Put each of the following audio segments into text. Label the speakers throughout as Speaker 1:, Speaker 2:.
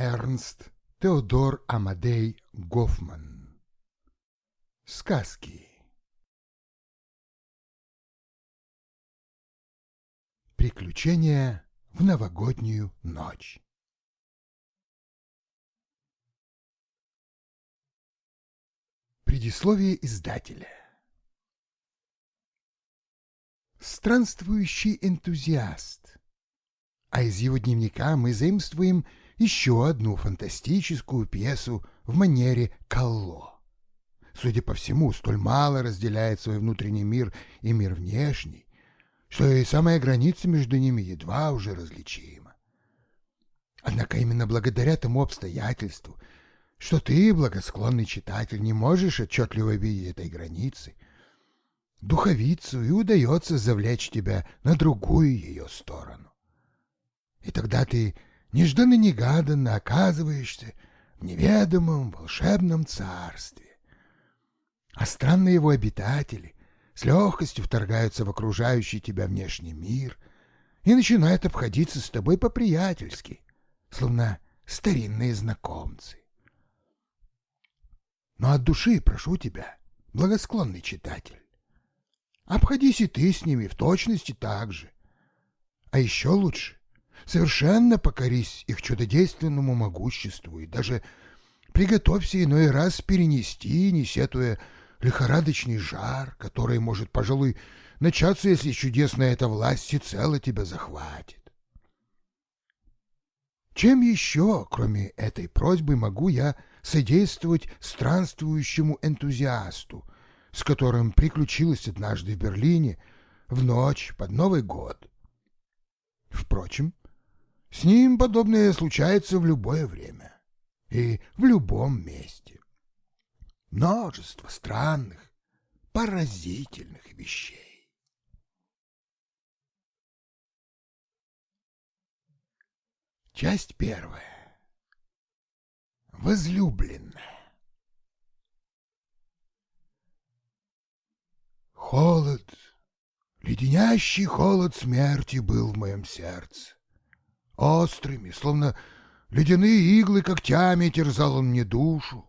Speaker 1: Эрнст Теодор Амадей Гофман Сказки. Приключения в новогоднюю ночь. Предисловие издателя. Странствующий энтузиаст. А из его дневника мы заимствуем еще одну фантастическую пьесу в манере Калло. Судя по всему, столь мало разделяет свой внутренний мир и мир внешний, что и самая граница между ними едва уже различима. Однако именно благодаря тому обстоятельству, что ты, благосклонный читатель, не можешь отчетливо видеть этой границы, духовицу и удается завлечь тебя на другую ее сторону. И тогда ты нежданно-негаданно оказываешься в неведомом волшебном царстве. А странные его обитатели с легкостью вторгаются в окружающий тебя внешний мир и начинают обходиться с тобой по-приятельски, словно старинные знакомцы. Но от души прошу тебя, благосклонный читатель, обходись и ты с ними в точности так же. А еще лучше совершенно покорись их чудодейственному могуществу и даже приготовься иной раз перенести, не сетуя лихорадочный жар, который может, пожалуй, начаться, если чудесная эта власть всецело тебя захватит. Чем еще, кроме этой просьбы, могу я содействовать странствующему энтузиасту, с которым приключилась однажды в Берлине в ночь под Новый год? Впрочем, с ним подобное случается в любое время и в любом месте. Множество странных, поразительных вещей. Часть первая. Возлюбленная. Холод, леденящий холод смерти был в моем сердце. Острыми, словно ледяные иглы когтями терзал он мне душу,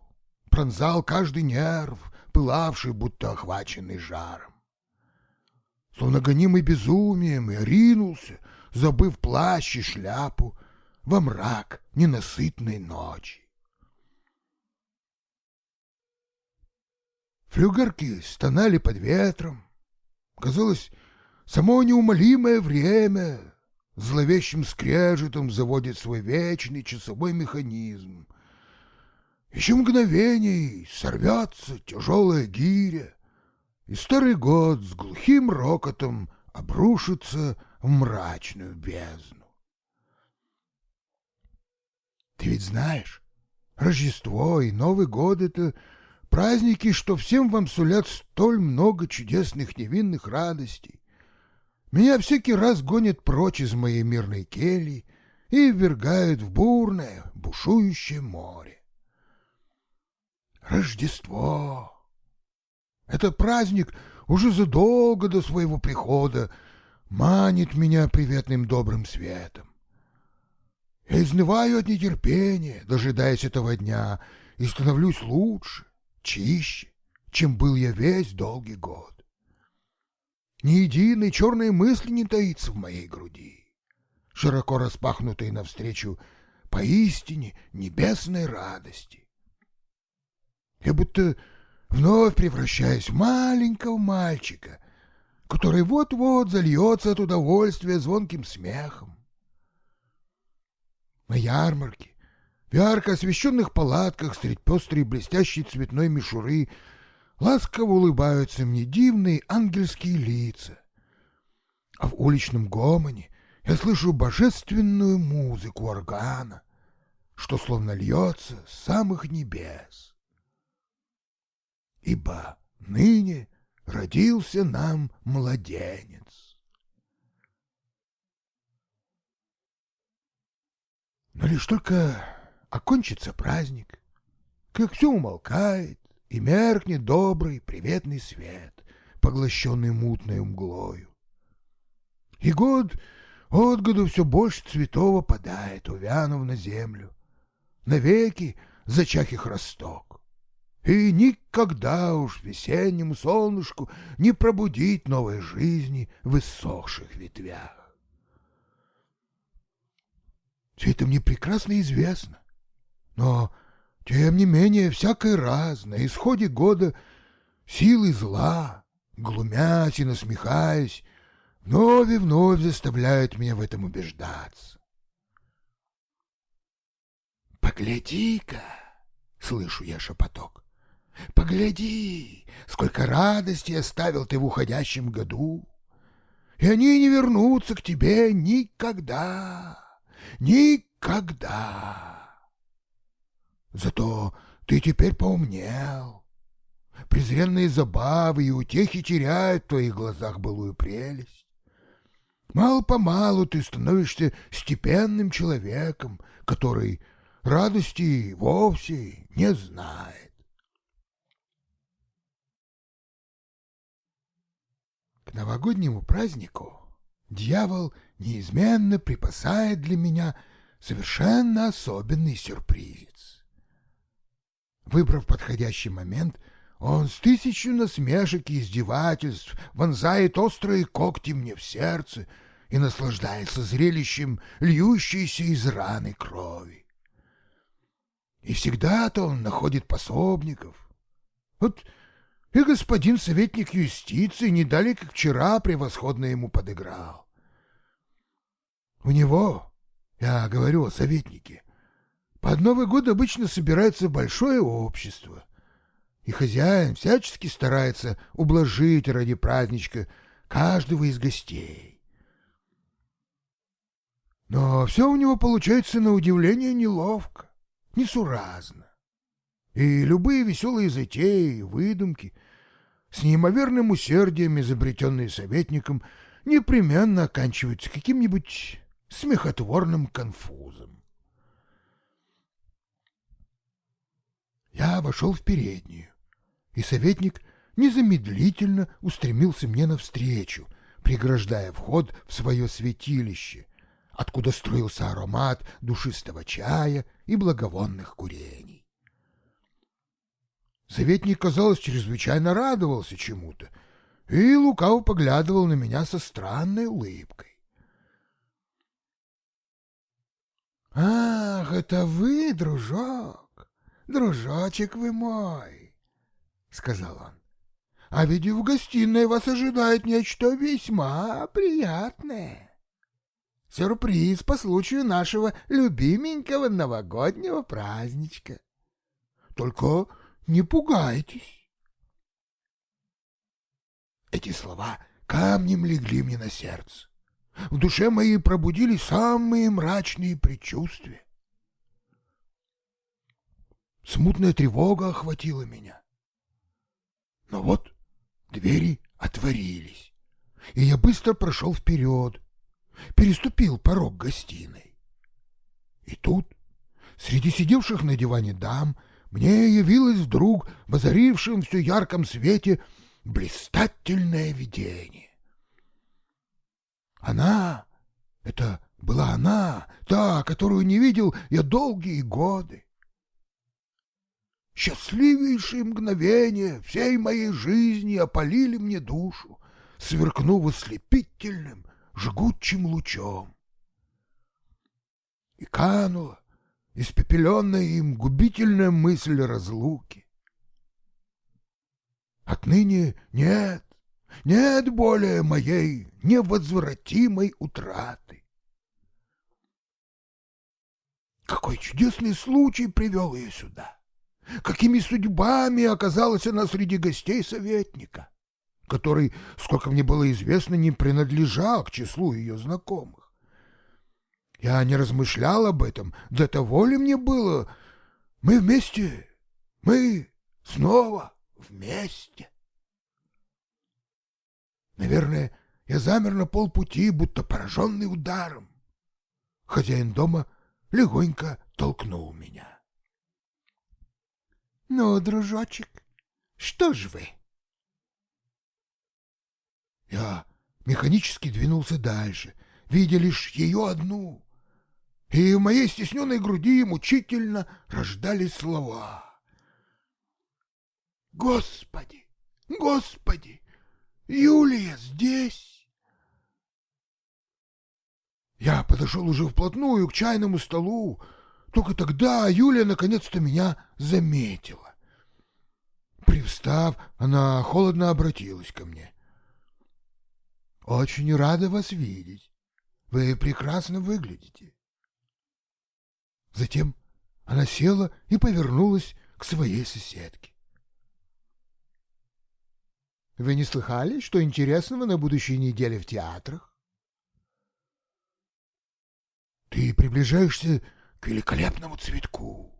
Speaker 1: пронзал каждый нерв, пылавший, будто охваченный жаром. Словно гонимый безумием, и ринулся, забыв плащ и шляпу, во мрак ненасытной ночи. Флюгарки стонали под ветром. Казалось, само неумолимое время зловещим скрежетом заводит свой вечный часовой механизм. Еще мгновений сорвется тяжелая гиря, и старый год с глухим рокотом обрушится в мрачную бездну. Ты ведь знаешь, Рождество и Новый год — это праздники, что всем вам сулят столь много чудесных невинных радостей, меня всякий раз гонят прочь из моей мирной кельи и ввергают в бурное, бушующее море. Рождество! Этот праздник уже задолго до своего прихода манит меня приветным добрым светом. Я изнываю от нетерпения, дожидаясь этого дня, и становлюсь лучше, чище, чем был я весь долгий год. Ни единой черной мысли не таится в моей груди, широко распахнутой навстречу поистине небесной радости. Я будто вновь превращаюсь в маленького мальчика, который вот-вот зальется от удовольствия звонким смехом. На ярмарке, в ярко освещенных палатках средь пестрой блестящей цветной мишуры ласково улыбаются мне дивные ангельские лица. А в уличном гомоне я слышу божественную музыку органа, что словно льется с самых небес. Ибо ныне родился нам младенец. Но лишь только окончится праздник, как все умолкает, и меркнет добрый, приветный свет, поглощенный мутной мглою. И год от году все больше цветов опадает, увянув на землю, навеки зачах их росток. И никогда уж весеннему солнышку не пробудить новой жизни в иссохших ветвях. Все это мне прекрасно известно, но, тем не менее, всякий раз на исходе года силы зла, глумясь и насмехаясь, вновь и вновь заставляют меня в этом убеждаться. «Погляди-ка!» — слышу я шепоток. «Погляди, сколько радости оставил ты в уходящем году, и они не вернутся к тебе никогда, никогда. Зато ты теперь поумнел, презренные забавы и утехи теряют в твоих глазах былую прелесть. Мало-помалу ты становишься степенным человеком, который радости вовсе не знает. К новогоднему празднику дьявол неизменно припасает для меня совершенно особенный сюрпризец. Выбрав подходящий момент, он с тысячу насмешек и издевательств вонзает острые когти мне в сердце и наслаждается зрелищем льющейся из раны крови. И всегда-то он находит пособников. Вот и господин советник юстиции не дали, как вчера, превосходно ему подыграл. У него, я говорю о советнике, под Новый год обычно собирается большое общество, и хозяин всячески старается ублажить ради праздничка каждого из гостей. Но все у него получается на удивление неловко несуразно. И любые веселые затеи, выдумки, с неимоверным усердием изобретенные советником, непременно оканчиваются каким-нибудь смехотворным конфузом. Я вошел в переднюю, и советник незамедлительно устремился мне навстречу, преграждая вход в свое святилище, откуда струился аромат душистого чая и благовонных курений. Советник, казалось, чрезвычайно радовался чему-то и лукаво поглядывал на меня со странной улыбкой. «Ах, это вы, дружок, дружочек вы мой!» — сказал он. «А ведь в гостиной вас ожидает нечто весьма приятное» сюрприз по случаю нашего любименького новогоднего праздничка. Только не пугайтесь. Эти слова камнем легли мне на сердце. В душе моей пробудились самые мрачные предчувствия. Смутная тревога охватила меня. Но вот двери отворились, и я быстро прошел вперед, переступил порог гостиной. И тут, среди сидевших на диване дам, мне явилось вдруг в озарившем все ярком свете блистательное видение. Она, это была она, та, которую не видел я долгие годы. Счастливейшие мгновения всей моей жизни опалили мне душу, сверкнув ослепительным, жгучим лучом. И канула испепеленная им губительная мысль разлуки. Отныне нет, нет более моей невозвратимой утраты. Какой чудесный случай привел ее сюда! Какими судьбами оказалась она среди гостей советника! который, сколько мне было известно, не принадлежал к числу ее знакомых. Я не размышлял об этом, для того ли мне было. Мы вместе, мы снова вместе. Наверное, я замер на полпути, будто пораженный ударом. Хозяин дома легонько толкнул меня. — Ну, дружочек, что ж вы? — я механически двинулся дальше, видя лишь ее одну. и в моей стесненной груди мучительно рождались слова. «Господи! Господи! Юлия здесь!» Я подошел уже вплотную к чайному столу, только тогда Юлия наконец-то меня заметила. Привстав, она холодно обратилась ко мне. «Очень рада вас видеть. Вы прекрасно выглядите». Затем она села и повернулась к своей соседке. «Вы не слыхали, что интересного на будущей неделе в театрах?» «Ты приближаешься к великолепному цветку.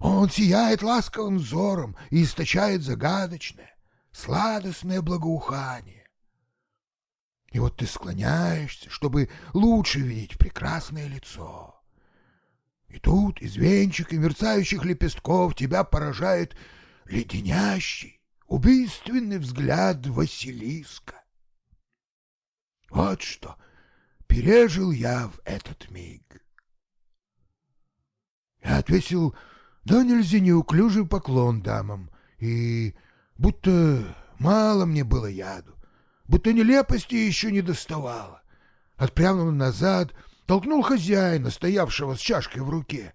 Speaker 1: Он сияет ласковым взором и источает загадочное, сладостное благоухание. И вот ты склоняешься, чтобы лучше видеть прекрасное лицо. И тут из венчика мерцающих лепестков тебя поражает леденящий, убийственный взгляд Василиска. Вот что пережил я в этот миг. Я отвесил да нельзя неуклюжий поклон дамам, и будто мало мне было яду, будто нелепости еще не доставало. Отпрянул назад, толкнул хозяина, стоявшего с чашкой в руке.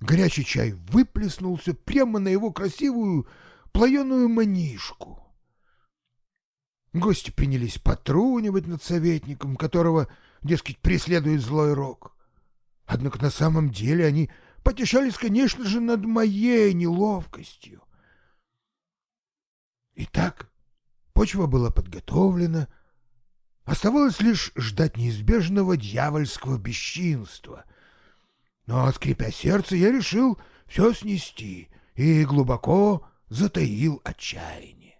Speaker 1: Горячий чай выплеснулся прямо на его красивую плоеную манишку. Гости принялись потрунивать над советником, которого, дескать, преследует злой рок. Однако на самом деле они потешались, конечно же, над моей неловкостью. Итак, почва была подготовлена, оставалось лишь ждать неизбежного дьявольского бесчинства. Но, скрипя сердце, я решил все снести и глубоко затаил отчаяние.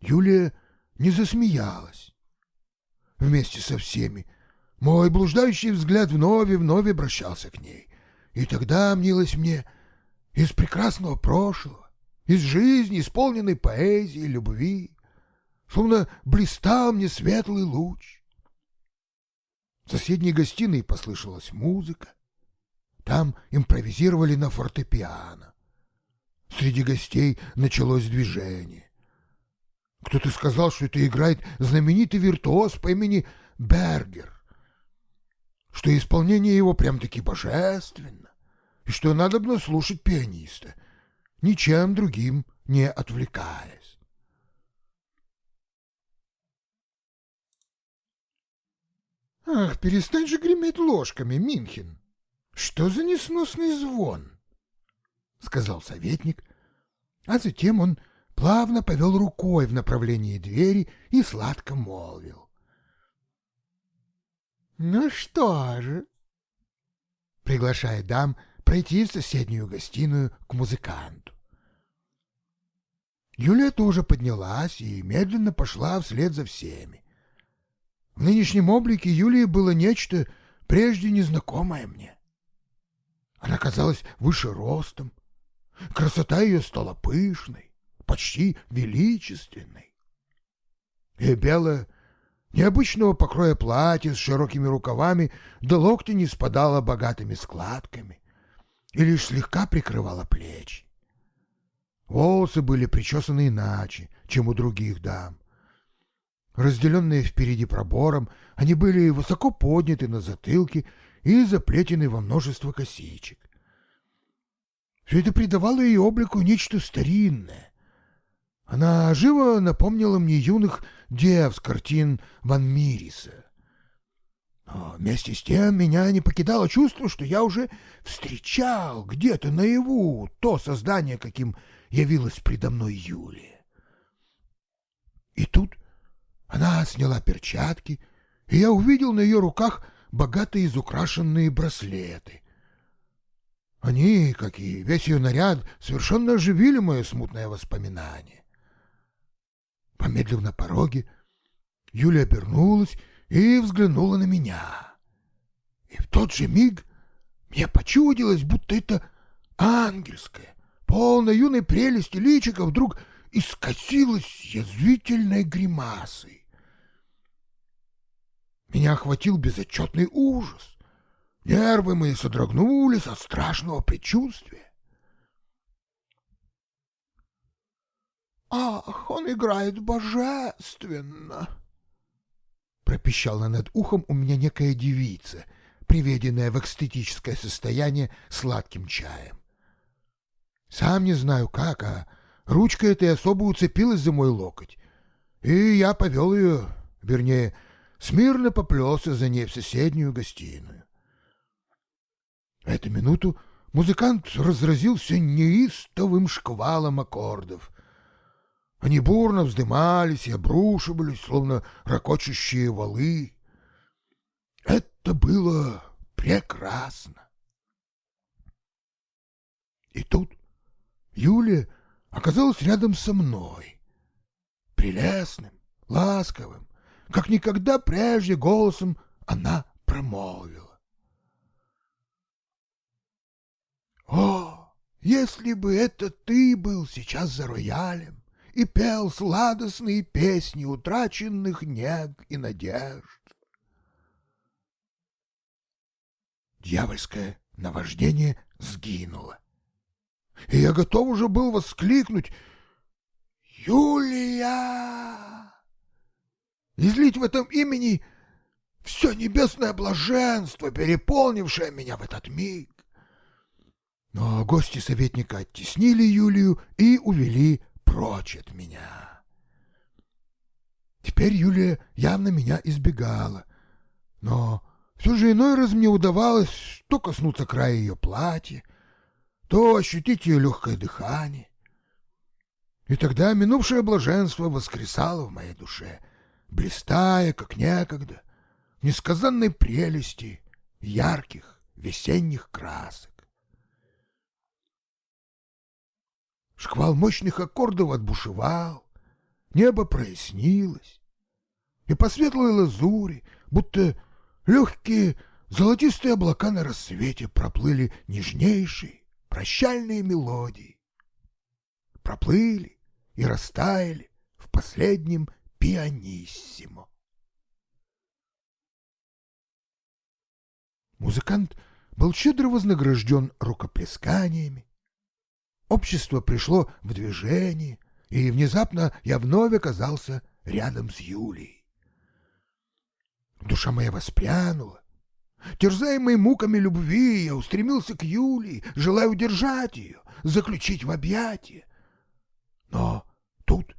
Speaker 1: Юлия не засмеялась. Вместе со всеми мой блуждающий взгляд вновь и вновь обращался к ней. И тогда мнилось мне из прекрасного прошлого, из жизни, исполненной поэзией, любви, словно блистал мне светлый луч. В соседней гостиной послышалась музыка. Там импровизировали на фортепиано. Среди гостей началось движение. Кто-то сказал, что это играет знаменитый виртуоз по имени Бергер что исполнение его прям-таки божественно, и что надо бы слушать пианиста, ничем другим не отвлекаясь. «Ах, перестань же греметь ложками, Минхин! Что за несносный звон?» — сказал советник, а затем он плавно повел рукой в направлении двери и сладко молвил. «Ну что же?» Приглашая дам пройти в соседнюю гостиную к музыканту. Юлия тоже поднялась и медленно пошла вслед за всеми. В нынешнем облике Юлии было нечто прежде незнакомое мне. Она казалась выше ростом, красота ее стала пышной, почти величественной. И белая Необычного покроя платье с широкими рукавами до локтя не спадало богатыми складками и лишь слегка прикрывало плечи. Волосы были причесаны иначе, чем у других дам. Разделенные впереди пробором, они были высоко подняты на затылке и заплетены во множество косичек. Все это придавало ее облику нечто старинное, она живо напомнила мне юных дев с картин Ван Мириса. Но вместе с тем меня не покидало чувство, что я уже встречал где-то наяву то создание, каким явилась предо мной Юлия. И тут она сняла перчатки, и я увидел на ее руках богато изукрашенные браслеты. Они, как и весь ее наряд, совершенно оживили мое смутное воспоминание. Помедлив на пороге, Юля обернулась и взглянула на меня. И в тот же миг мне почудилось, будто это ангельское, полное юной прелести личико вдруг искосилось язвительной гримасой. Меня охватил безотчетный ужас. Нервы мои содрогнулись от страшного предчувствия. «Ах, он играет божественно!» Пропищала над ухом у меня некая девица, приведенная в экстетическое состояние сладким чаем. Сам не знаю как, а ручка этой особо уцепилась за мой локоть, и я повел ее, вернее, смирно поплелся за ней в соседнюю гостиную. В эту минуту музыкант разразился неистовым шквалом аккордов. Они бурно вздымались и обрушивались, словно ракочущие валы. Это было прекрасно. И тут Юлия оказалась рядом со мной, прелестным, ласковым, как никогда прежде голосом она промолвила. «О, если бы это ты был сейчас за роялем и пел сладостные песни утраченных нег и надежд!» Дьявольское наваждение сгинуло. И я готов уже был воскликнуть «Юлия!» излить в этом имени все небесное блаженство, переполнившее меня в этот миг. Но гости советника оттеснили Юлию и увели прочь от меня. Теперь Юлия явно меня избегала, но все же иной раз мне удавалось то коснуться края ее платья, то ощутить ее легкое дыхание. И тогда минувшее блаженство воскресало в моей душе — блистая, как некогда, несказанной прелести ярких весенних красок. Шквал мощных аккордов отбушевал, небо прояснилось, и по светлой лазури, будто легкие золотистые облака на рассвете проплыли нежнейшие прощальные мелодии. Проплыли и растаяли в последнем пианиссимо. Музыкант был щедро вознагражден рукоплесканиями. Общество пришло в движение, и внезапно я вновь оказался рядом с Юлией. Душа моя воспрянула. Терзаемый муками любви, я устремился к Юлии, желая удержать ее, заключить в объятия. Но тут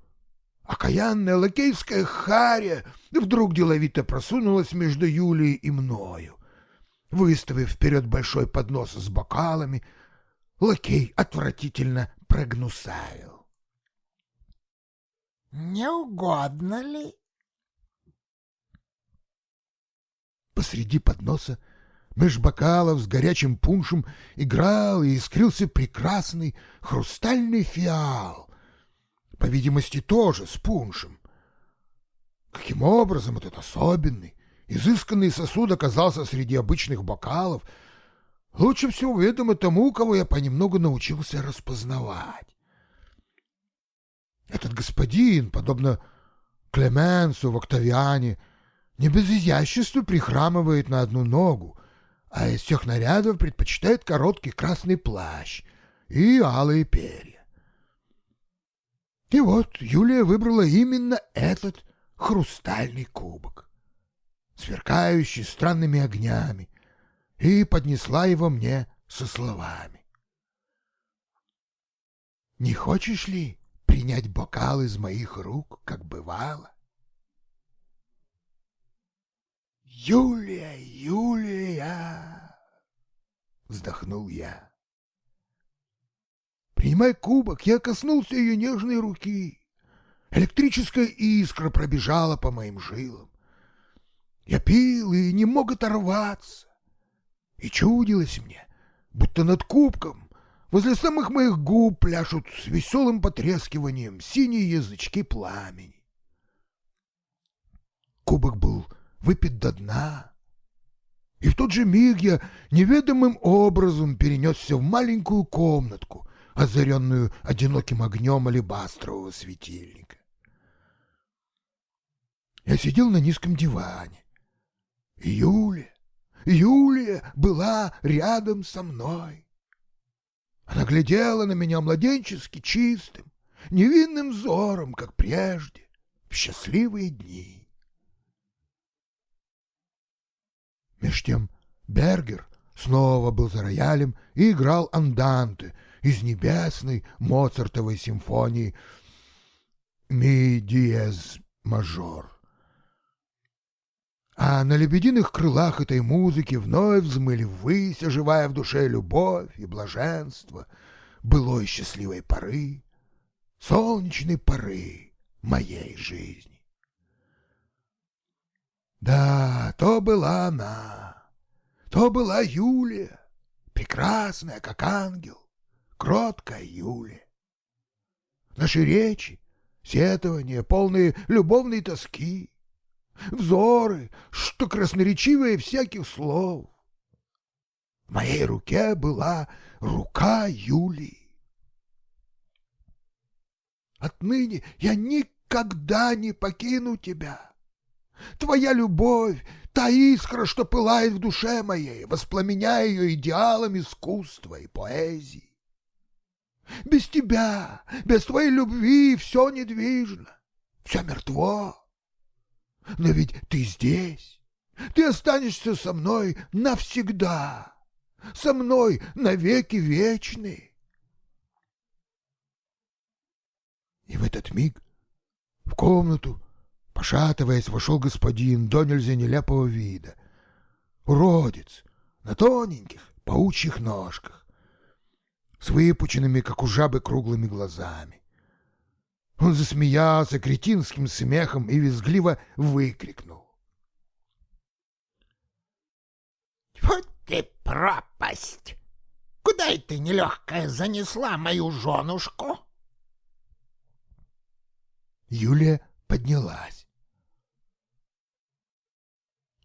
Speaker 1: Окаянная лакейская харя вдруг деловито просунулась между Юлией и мною. Выставив вперед большой поднос с бокалами, лакей отвратительно прогнусавил.
Speaker 2: «Не угодно ли?»
Speaker 1: Посреди подноса меж бокалов с горячим пуншем играл и искрился прекрасный хрустальный фиал, по видимости, тоже с пуншем. Каким образом этот особенный, изысканный сосуд оказался среди обычных бокалов, лучше всего ведомо тому, кого я понемногу научился распознавать. Этот господин, подобно Клеменсу в Октавиане, не без изящества прихрамывает на одну ногу, а из всех нарядов предпочитает короткий красный плащ и алые перья. И вот Юлия выбрала именно этот хрустальный кубок, сверкающий странными огнями, и поднесла его мне со словами. «Не хочешь ли принять бокал из моих рук, как бывало?» «Юлия, Юлия!» — вздохнул я. Принимая кубок, я коснулся ее нежной руки. Электрическая искра пробежала по моим жилам. Я пил и не мог оторваться. И чудилось мне, будто над кубком возле самых моих губ пляшут с веселым потрескиванием синие язычки пламени. Кубок был выпит до дна, и в тот же миг я неведомым образом перенесся в маленькую комнатку, озаренную одиноким огнем алебастрового светильника. Я сидел на низком диване, Юля, Юлия была рядом со мной. Она глядела на меня младенчески чистым, невинным взором, как прежде, в счастливые дни. Меж тем Бергер снова был за роялем и играл анданты из небесной Моцартовой симфонии «Ми диез мажор». А на лебединых крылах этой музыки вновь взмыли ввысь, оживая в душе любовь и блаженство былой счастливой поры, солнечной поры моей жизни. Да, то была она, то была Юлия, прекрасная, как ангел, кроткая Юлия. Наши речи, сетования, полные любовной тоски, взоры, что красноречивее всяких слов. В моей руке была рука Юлии. Отныне я никогда не покину тебя. Твоя любовь, та искра, что пылает в душе моей, воспламеняя ее идеалом искусства и поэзии. Без тебя, без твоей любви все недвижно, все мертво. Но ведь ты здесь. Ты останешься со мной навсегда. Со мной навеки вечны. И в этот миг в комнату, пошатываясь, вошел господин до нельзя нелепого вида. Уродец на тоненьких паучьих ножках, с выпученными, как у жабы, круглыми глазами. Он засмеялся кретинским смехом и визгливо выкрикнул.
Speaker 2: Вот ты пропасть! Куда это нелегкая занесла мою женушку?
Speaker 1: Юлия поднялась.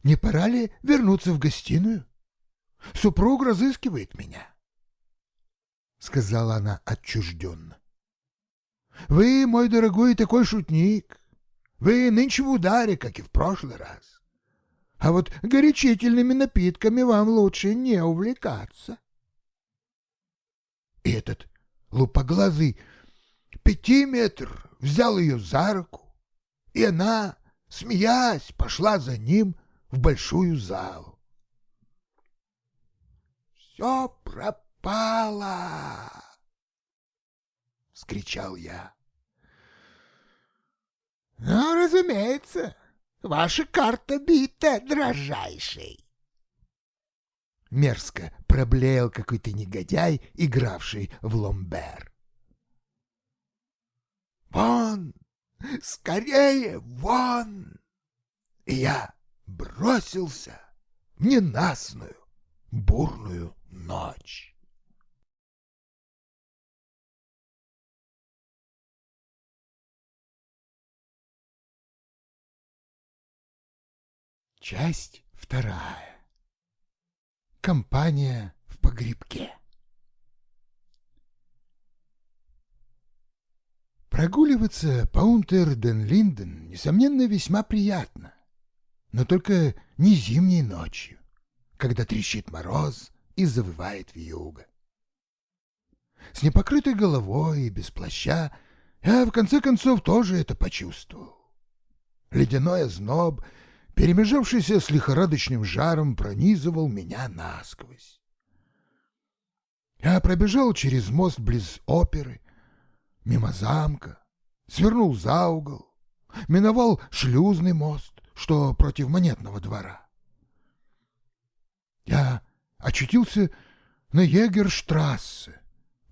Speaker 1: «Не пора ли вернуться в гостиную? Супруг разыскивает меня», — сказала она отчужденно. Вы, мой дорогой, такой шутник. Вы нынче в ударе, как и в прошлый раз. А вот горячительными напитками вам лучше не увлекаться. И этот лупоглазый пятиметр взял ее за руку, и она, смеясь, пошла за ним в большую залу. «Все пропало!» — скричал я. «Ну, разумеется, ваша карта бита, дрожайший!» Мерзко проблеял какой-то негодяй, игравший в ломбер. «Вон! Скорее, вон!» И я бросился в ненастную, бурную ночь. Часть вторая. Компания в погребке. Прогуливаться по Унтер-ден-Линден, несомненно, весьма приятно, но только не зимней ночью, когда трещит мороз и завывает вьюга. С непокрытой головой и без плаща я, в конце концов, тоже это почувствовал. Ледяной озноб — перемежавшийся с лихорадочным жаром, пронизывал меня насквозь. Я пробежал через мост близ оперы, мимо замка, свернул за угол, миновал шлюзный мост, что против монетного двора. Я очутился на Егерштрассе,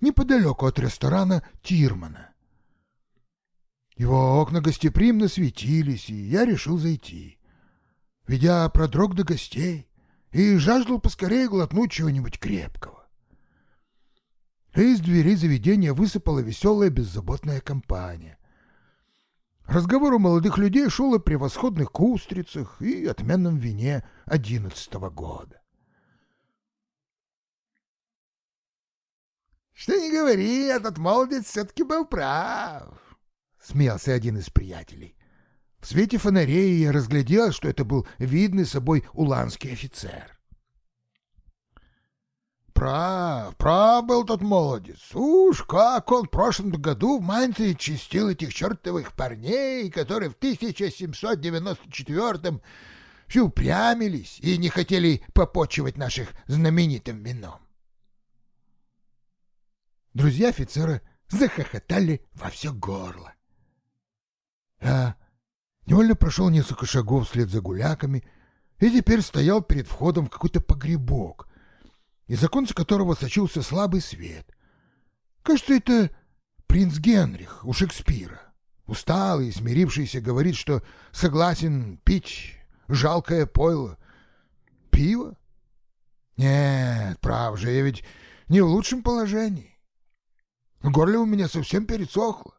Speaker 1: неподалеку от ресторана Тирмана. Его окна гостеприимно светились, и я решил зайти ведь я продрог до гостей и жаждал поскорее глотнуть чего-нибудь крепкого. Из дверей заведения высыпала веселая беззаботная компания. Разговор у молодых людей шел о превосходных кустрицах и отменном вине одиннадцатого года. «Что не говори, этот молодец все-таки был прав», — смеялся один из приятелей. В свете фонарей я разглядел, что это был видный собой уланский офицер. Прав, прав был тот молодец. Уж как он в прошлом году в Манции чистил этих чертовых парней, которые в 1794-м все упрямились и не хотели попочивать наших знаменитым вином. Друзья офицера захохотали во все горло. Я невольно прошел несколько шагов вслед за гуляками и теперь стоял перед входом в какой-то погребок, из оконца которого сочился слабый свет. Кажется, это принц Генрих у Шекспира. Усталый, смирившийся, говорит, что согласен пить жалкое пойло. Пиво? Нет, прав же, я ведь не в лучшем положении. В горле у меня совсем пересохло,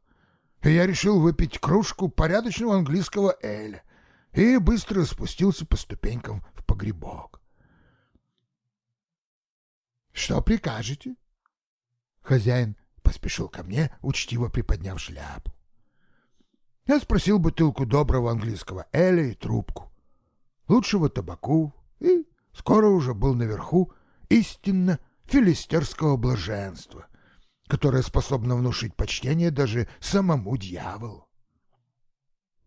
Speaker 1: и я решил выпить кружку порядочного английского эля и быстро спустился по ступенькам в погребок. Что прикажете? Хозяин поспешил ко мне, учтиво приподняв шляпу. Я спросил бутылку доброго английского эля и трубку, лучшего табаку, и скоро уже был наверху истинно филистерского блаженства, которое способно внушить почтение даже самому дьяволу.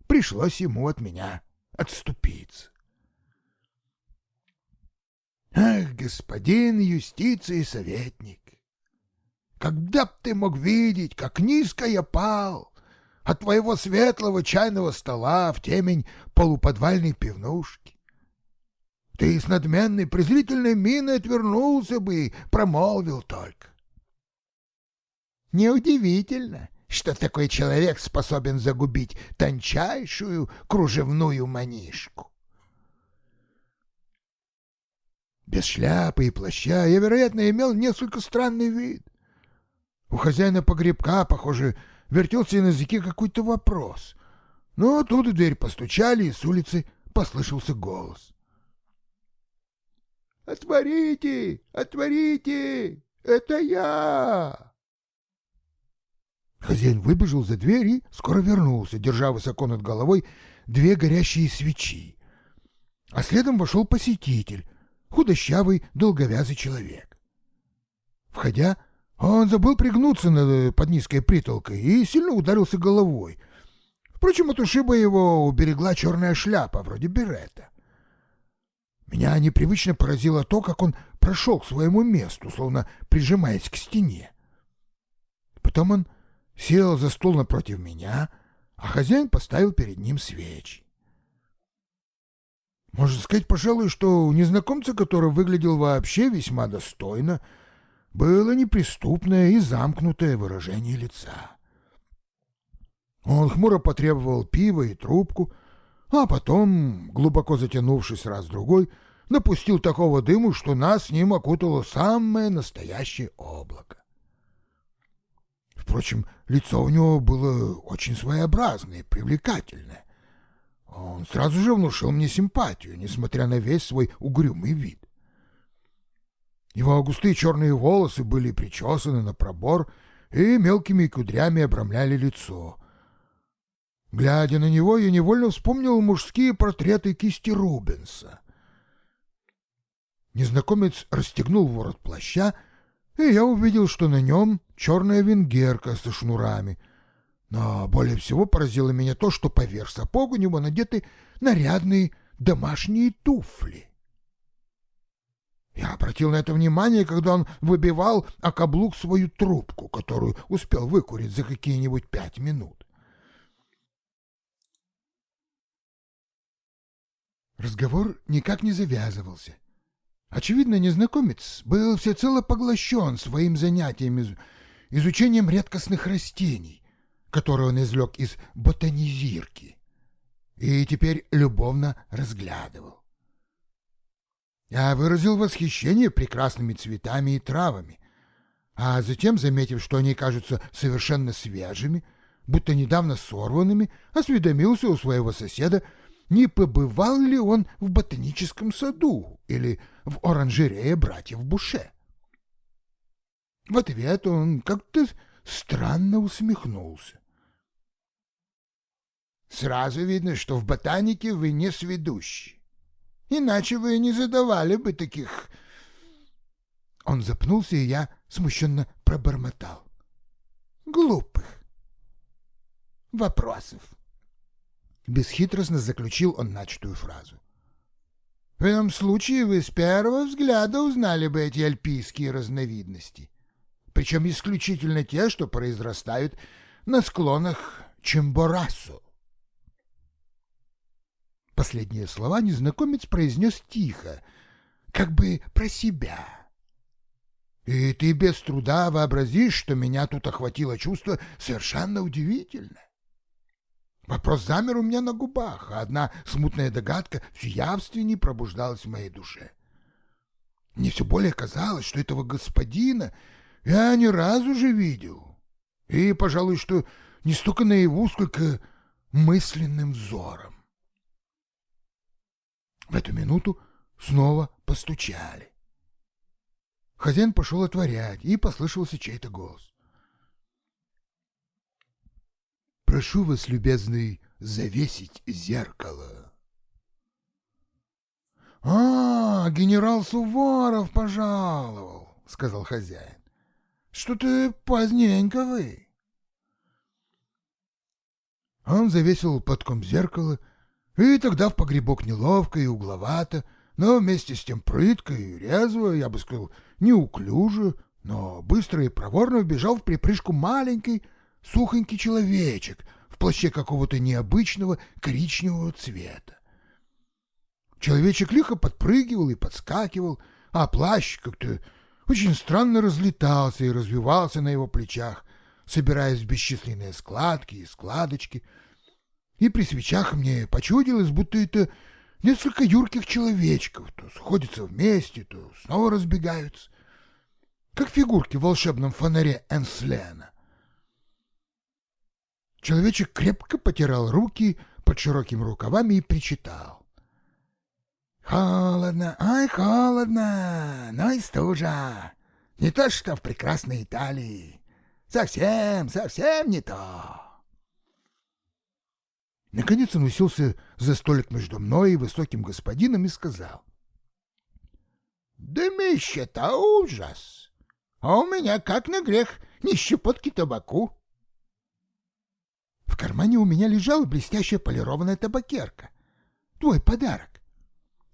Speaker 1: Пришлось ему от меня отступиться. Ах, господин юстиции советник, когда б ты мог видеть, как низко я пал от твоего светлого чайного стола в темень полуподвальной пивнушки. Ты с надменной презрительной миной отвернулся бы и промолвил только. Неудивительно, что такой человек способен загубить тончайшую кружевную манишку. Без шляпы и плаща я, вероятно, имел несколько странный вид. У хозяина погребка, похоже, вертелся на языке какой-то вопрос. Но тут в дверь постучали, и с улицы послышался голос. «Отворите! Отворите! Это я!» Хозяин выбежал за дверь и скоро вернулся, держа высоко над головой две горящие свечи. А следом вошел посетитель, худощавый, долговязый человек. Входя, он забыл пригнуться над, под низкой притолкой и сильно ударился головой. Впрочем, от ушиба его уберегла черная шляпа, вроде берета. Меня непривычно поразило то, как он прошел к своему месту, словно прижимаясь к стене. Потом он сел за стол напротив меня, а хозяин поставил перед ним свечи. Можно сказать, пожалуй, что у незнакомца, который выглядел вообще весьма достойно, было неприступное и замкнутое выражение лица. Он хмуро потребовал пива и трубку, а потом, глубоко затянувшись раз-другой, напустил такого дыму, что нас с ним окутало самое настоящее облако. Впрочем, лицо у него было очень своеобразное, привлекательное. Он сразу же внушил мне симпатию, несмотря на весь свой угрюмый вид. Его густые черные волосы были причесаны на пробор и мелкими кудрями обрамляли лицо. Глядя на него, я невольно вспомнил мужские портреты кисти Рубенса. Незнакомец расстегнул ворот плаща, и я увидел, что на нем черная венгерка со шнурами — но более всего поразило меня то, что поверх сапог у него надеты нарядные домашние туфли. Я обратил на это внимание, когда он выбивал о каблук свою трубку, которую успел выкурить за какие-нибудь пять минут. Разговор никак не завязывался. Очевидно, незнакомец был всецело поглощен своим занятием изучением редкостных растений которую он извлек из ботанизирки, и теперь любовно разглядывал. Я выразил восхищение прекрасными цветами и травами, а затем, заметив, что они кажутся совершенно свежими, будто недавно сорванными, осведомился у своего соседа, не побывал ли он в ботаническом саду или в оранжерее братьев Буше. В ответ он как-то странно усмехнулся. Сразу видно, что в ботанике вы не сведущий. Иначе вы не задавали бы таких... Он запнулся, и я смущенно пробормотал. Глупых вопросов. Бесхитростно заключил он начатую фразу. В этом случае вы с первого взгляда узнали бы эти альпийские разновидности, причем исключительно те, что произрастают на склонах Чемборасу. Последние слова незнакомец произнес тихо, как бы про себя. И ты без труда вообразишь, что меня тут охватило чувство совершенно удивительное. Вопрос замер у меня на губах, а одна смутная догадка все явственнее пробуждалась в моей душе. Мне все более казалось, что этого господина я ни разу же видел. И, пожалуй, что не столько наяву, сколько мысленным взором. В эту минуту снова постучали. Хозяин пошел отворять, и послышался чей-то голос. Прошу вас, любезный, завесить зеркало. — А, генерал Суворов пожаловал, — сказал хозяин. — Что-то поздненько вы. Он завесил подком зеркало, и тогда в погребок неловко и угловато, но вместе с тем прытко и резво, я бы сказал, неуклюже, но быстро и проворно вбежал в припрыжку маленький, сухонький человечек в плаще какого-то необычного коричневого цвета. Человечек лихо подпрыгивал и подскакивал, а плащ как-то очень странно разлетался и развивался на его плечах, собираясь в бесчисленные складки и складочки. И при свечах мне почудилось, будто это несколько юрких человечков, то сходятся вместе, то снова разбегаются, как фигурки в волшебном фонаре Энслена. Человечек крепко потирал руки под широкими рукавами и причитал. «Холодно, ай, холодно, но и стужа. Не то, что в прекрасной Италии. Совсем, совсем не то». Наконец он уселся за столик между мной и высоким господином и сказал. «Дымище-то ужас! А у меня, как на грех, ни щепотки табаку. В кармане у меня лежала блестящая полированная табакерка. Твой подарок.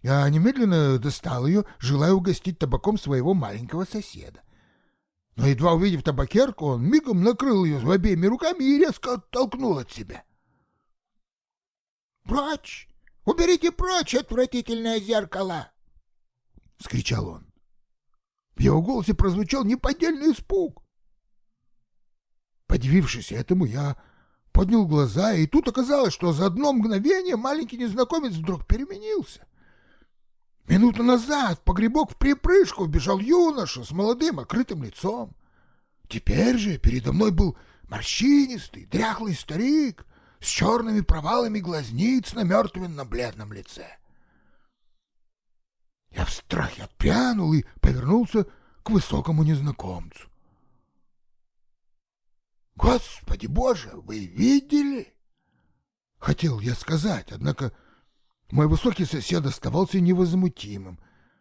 Speaker 1: Я немедленно достал ее, желая угостить табаком своего маленького соседа. Но едва увидев табакерку, он мигом накрыл ее обеими руками и резко оттолкнул от себя. «Прочь! Уберите прочь отвратительное зеркало!» — скричал он. В его голосе прозвучал неподдельный испуг. Подивившись этому, я поднял глаза, и тут оказалось, что за одно мгновение маленький незнакомец вдруг переменился. Минуту назад в погребок в припрыжку бежал юноша с молодым окрытым лицом. Теперь же передо мной был морщинистый, дряхлый старик с черными провалами глазниц на мертвенно-бледном лице. Я в страхе отпрянул и повернулся к высокому незнакомцу. Господи Боже, вы видели? Хотел я сказать, однако мой высокий сосед оставался невозмутимым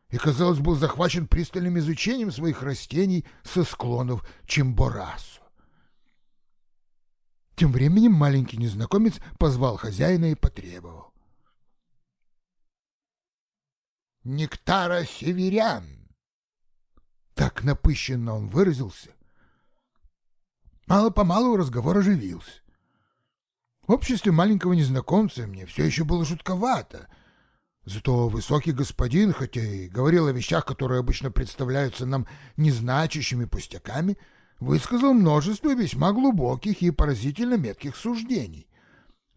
Speaker 1: и, казалось, был захвачен пристальным изучением своих растений со склонов Чемборасу. Тем временем маленький незнакомец позвал хозяина и потребовал. «Нектара северян!» Так напыщенно он выразился, Мало-помалу разговор оживился. В обществе маленького незнакомца мне все еще было жутковато. Зато высокий господин, хотя и говорил о вещах, которые обычно представляются нам незначащими пустяками, высказал множество весьма глубоких и поразительно метких суждений.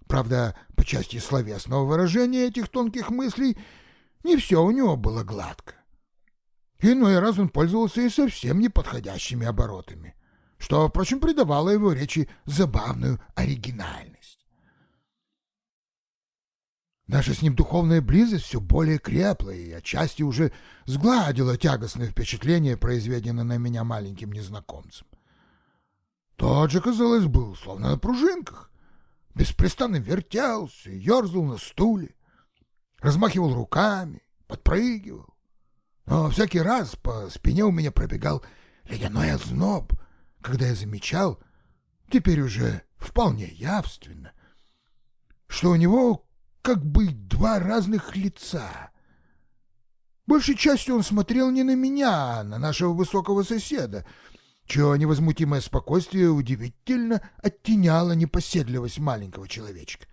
Speaker 1: Правда, по части словесного выражения этих тонких мыслей не все у него было гладко. Иной раз он пользовался и совсем неподходящими оборотами что, впрочем, придавало его речи забавную оригинальность. Наша с ним духовная близость все более крепла и отчасти уже сгладила тягостное впечатление, произведенное на меня маленьким незнакомцем. Тот же, казалось, был словно на пружинках, беспрестанно вертелся, ерзал на стуле, размахивал руками, подпрыгивал. Но всякий раз по спине у меня пробегал ледяной озноб, когда я замечал, теперь уже вполне явственно, что у него как бы два разных лица. Большей частью он смотрел не на меня, а на нашего высокого соседа, чье невозмутимое спокойствие удивительно оттеняло непоседливость маленького человечка.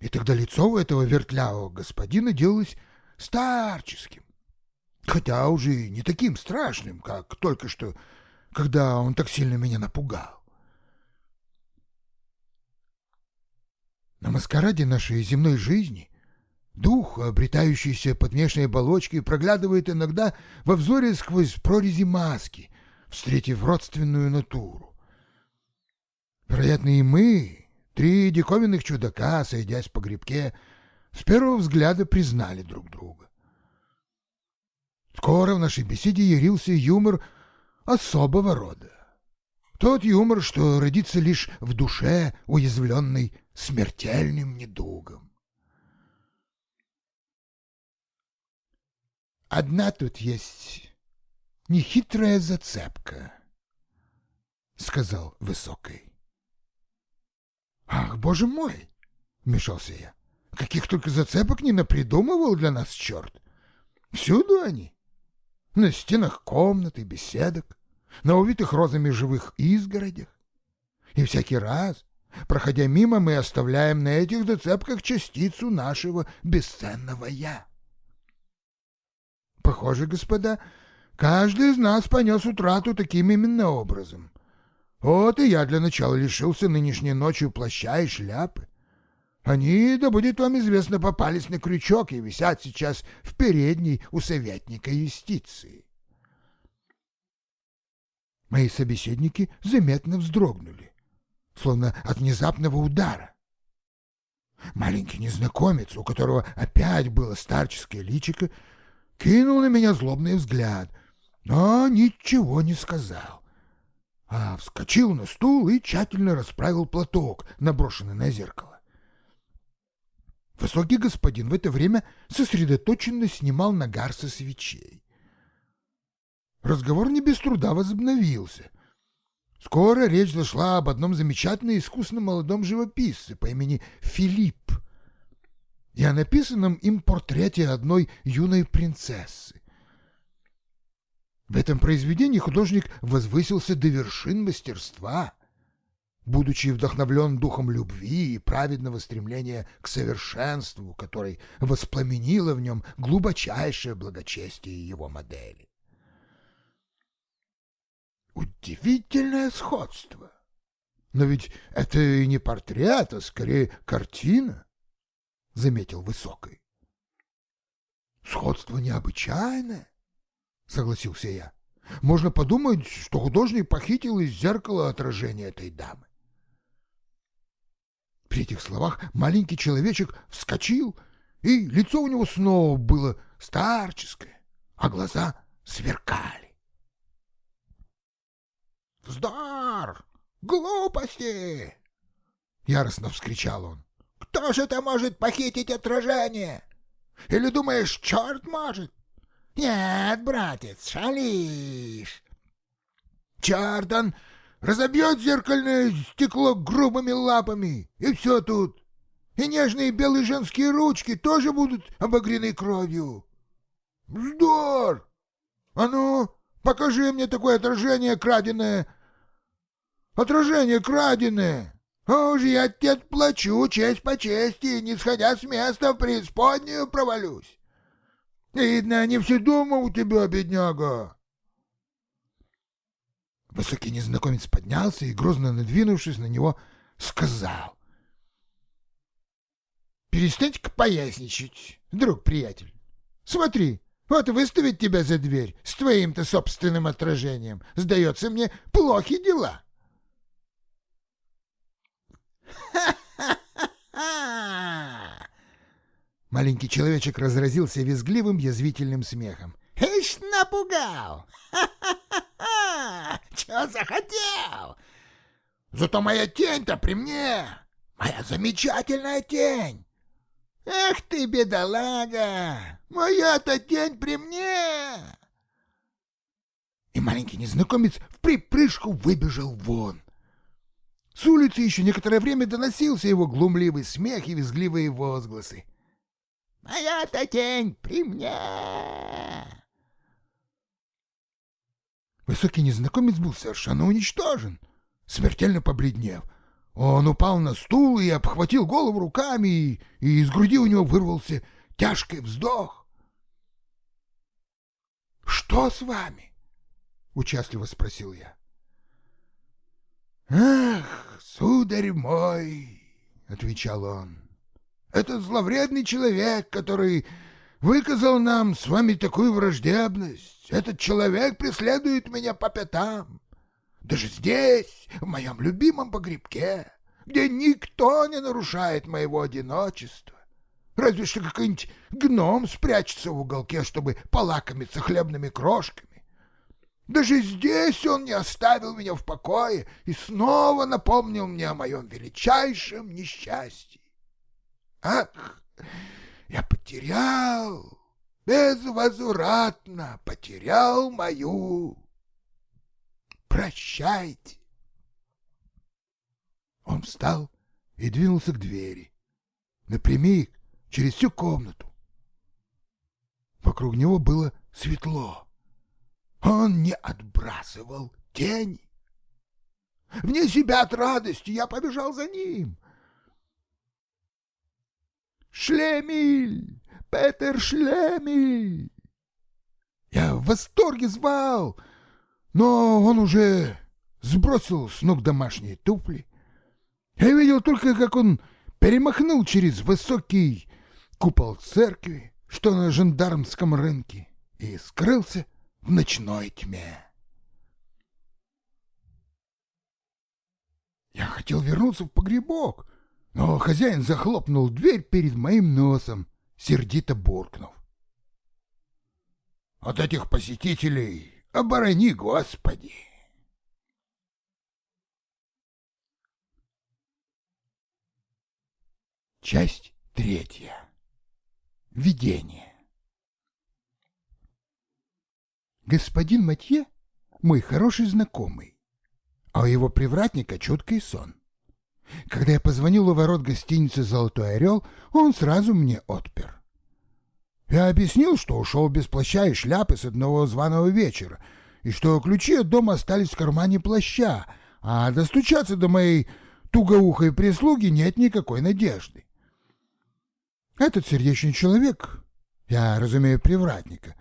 Speaker 1: И тогда лицо у этого вертлявого господина делалось старческим, хотя уже не таким страшным, как только что, когда он так сильно меня напугал. На маскараде нашей земной жизни дух, обретающийся под внешней оболочкой, проглядывает иногда во взоре сквозь прорези маски, встретив родственную натуру. Вероятно, и мы, три диковинных чудака, сойдясь по грибке, с первого взгляда признали друг друга. Скоро в нашей беседе ярился юмор особого рода. Тот юмор, что родится лишь в душе, уязвленной смертельным недугом. Одна тут есть нехитрая зацепка, — сказал Высокий. — Ах, боже мой! — вмешался я. — Каких только зацепок не напридумывал для нас черт! Всюду они. На стенах комнат и беседок, на увитых розами живых изгородях. И всякий раз, Проходя мимо, мы оставляем на этих зацепках частицу нашего бесценного «я». Похоже, господа, каждый из нас понес утрату таким именно образом. Вот и я для начала лишился нынешней ночью плаща и шляпы. Они, да будет вам известно, попались на крючок и висят сейчас в передней у советника юстиции. Мои собеседники заметно вздрогнули словно от внезапного удара. Маленький незнакомец, у которого опять было старческое личико, кинул на меня злобный взгляд, но ничего не сказал, а вскочил на стул и тщательно расправил платок, наброшенный на зеркало. Высокий господин в это время сосредоточенно снимал нагар со свечей. Разговор не без труда возобновился — Скоро речь зашла об одном замечательно искусном молодом живописце по имени Филипп и о написанном им портрете одной юной принцессы. В этом произведении художник возвысился до вершин мастерства, будучи вдохновлен духом любви и праведного стремления к совершенству, который воспламенило в нем глубочайшее благочестие его модели. Удивительное сходство. Но ведь это и не портрет, а скорее картина, — заметил Высокий. Сходство необычайное, — согласился я. Можно подумать, что художник похитил из зеркала отражение этой дамы. При этих словах маленький человечек вскочил, и лицо у него снова было старческое, а глаза сверкали. «Вздор! Глупости!» Яростно вскричал он. «Кто же это может похитить отражение? Или думаешь, черт может? Нет, братец, шалишь. Черт он разобьет зеркальное стекло грубыми лапами, и все тут. И нежные белые женские ручки тоже будут обогрены кровью. Вздор! А ну, покажи мне такое отражение краденое Отражение краденое. А уж я тебе отплачу честь по чести, не сходя с места в преисподнюю провалюсь. Видно, не все дома у тебя, бедняга. Высокий незнакомец поднялся и, грозно надвинувшись на него, сказал. «Перестаньте-ка поясничать, друг-приятель. Смотри, вот выставить тебя за дверь с твоим-то собственным отражением. Сдается мне, плохи дела». Маленький человечек разразился визгливым язвительным смехом. «Ишь, напугал! Ха-ха-ха! Чего захотел? Зато моя тень-то при мне!
Speaker 2: моя замечательная тень! Эх ты, бедолага! Моя-то тень при мне!» И маленький незнакомец в припрыжку выбежал вон. С улицы еще некоторое время доносился его глумливый смех и визгливые возгласы. «Моя-то тень при мне!» Высокий незнакомец был совершенно уничтожен, смертельно побледнев. Он упал на стул и обхватил голову руками, и, и из груди у него вырвался тяжкий вздох. «Что с вами?» — участливо спросил я. «Ах, сударь мой!» — отвечал он. «Это зловредный человек, который выказал нам с вами такую враждебность. Этот человек преследует меня по пятам. Даже здесь, в моем любимом погребке, где никто не нарушает моего одиночества. Разве что какой-нибудь гном спрячется в уголке, чтобы полакомиться хлебными крошками. Даже здесь он не оставил меня в покое и снова напомнил мне о моем величайшем несчастье. Ах, я потерял, безвозвратно потерял мою. Прощайте. Он встал и двинулся к двери, напрямик через всю комнату. Вокруг него было светло. Он не отбрасывал тени. Вне себя от радости я побежал за ним. «Шлемиль! Петер Шлемиль!» Я в восторге звал, но он уже сбросил с ног домашние туфли. Я видел только, как он перемахнул через высокий купол церкви, что на жандармском рынке, и скрылся в ночной тьме. Я хотел вернуться в погребок, но хозяин захлопнул дверь перед моим носом, сердито буркнув. «От этих посетителей оборони, Господи!» Часть третья. Видение. Господин Матье — мой хороший знакомый, а у его привратника чуткий сон. Когда я позвонил у ворот гостиницы «Золотой орел», он сразу мне отпер. Я объяснил, что ушел без плаща и шляпы с одного званого вечера, и что ключи от дома остались в кармане плаща, а достучаться до моей тугоухой прислуги нет никакой надежды. Этот сердечный человек, я разумею привратника,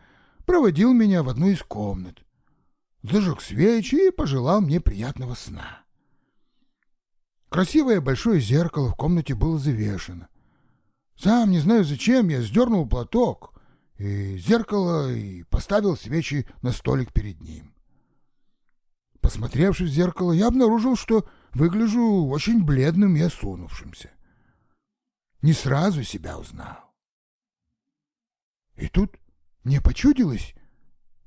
Speaker 2: проводил меня в одну из комнат, зажег свечи и пожелал мне приятного сна. Красивое большое зеркало в комнате было завешено. Сам не знаю зачем, я сдернул платок и зеркало и поставил свечи на столик перед ним. Посмотревшись в зеркало, я обнаружил, что выгляжу очень бледным и осунувшимся. Не сразу себя узнал. И тут мне почудилось,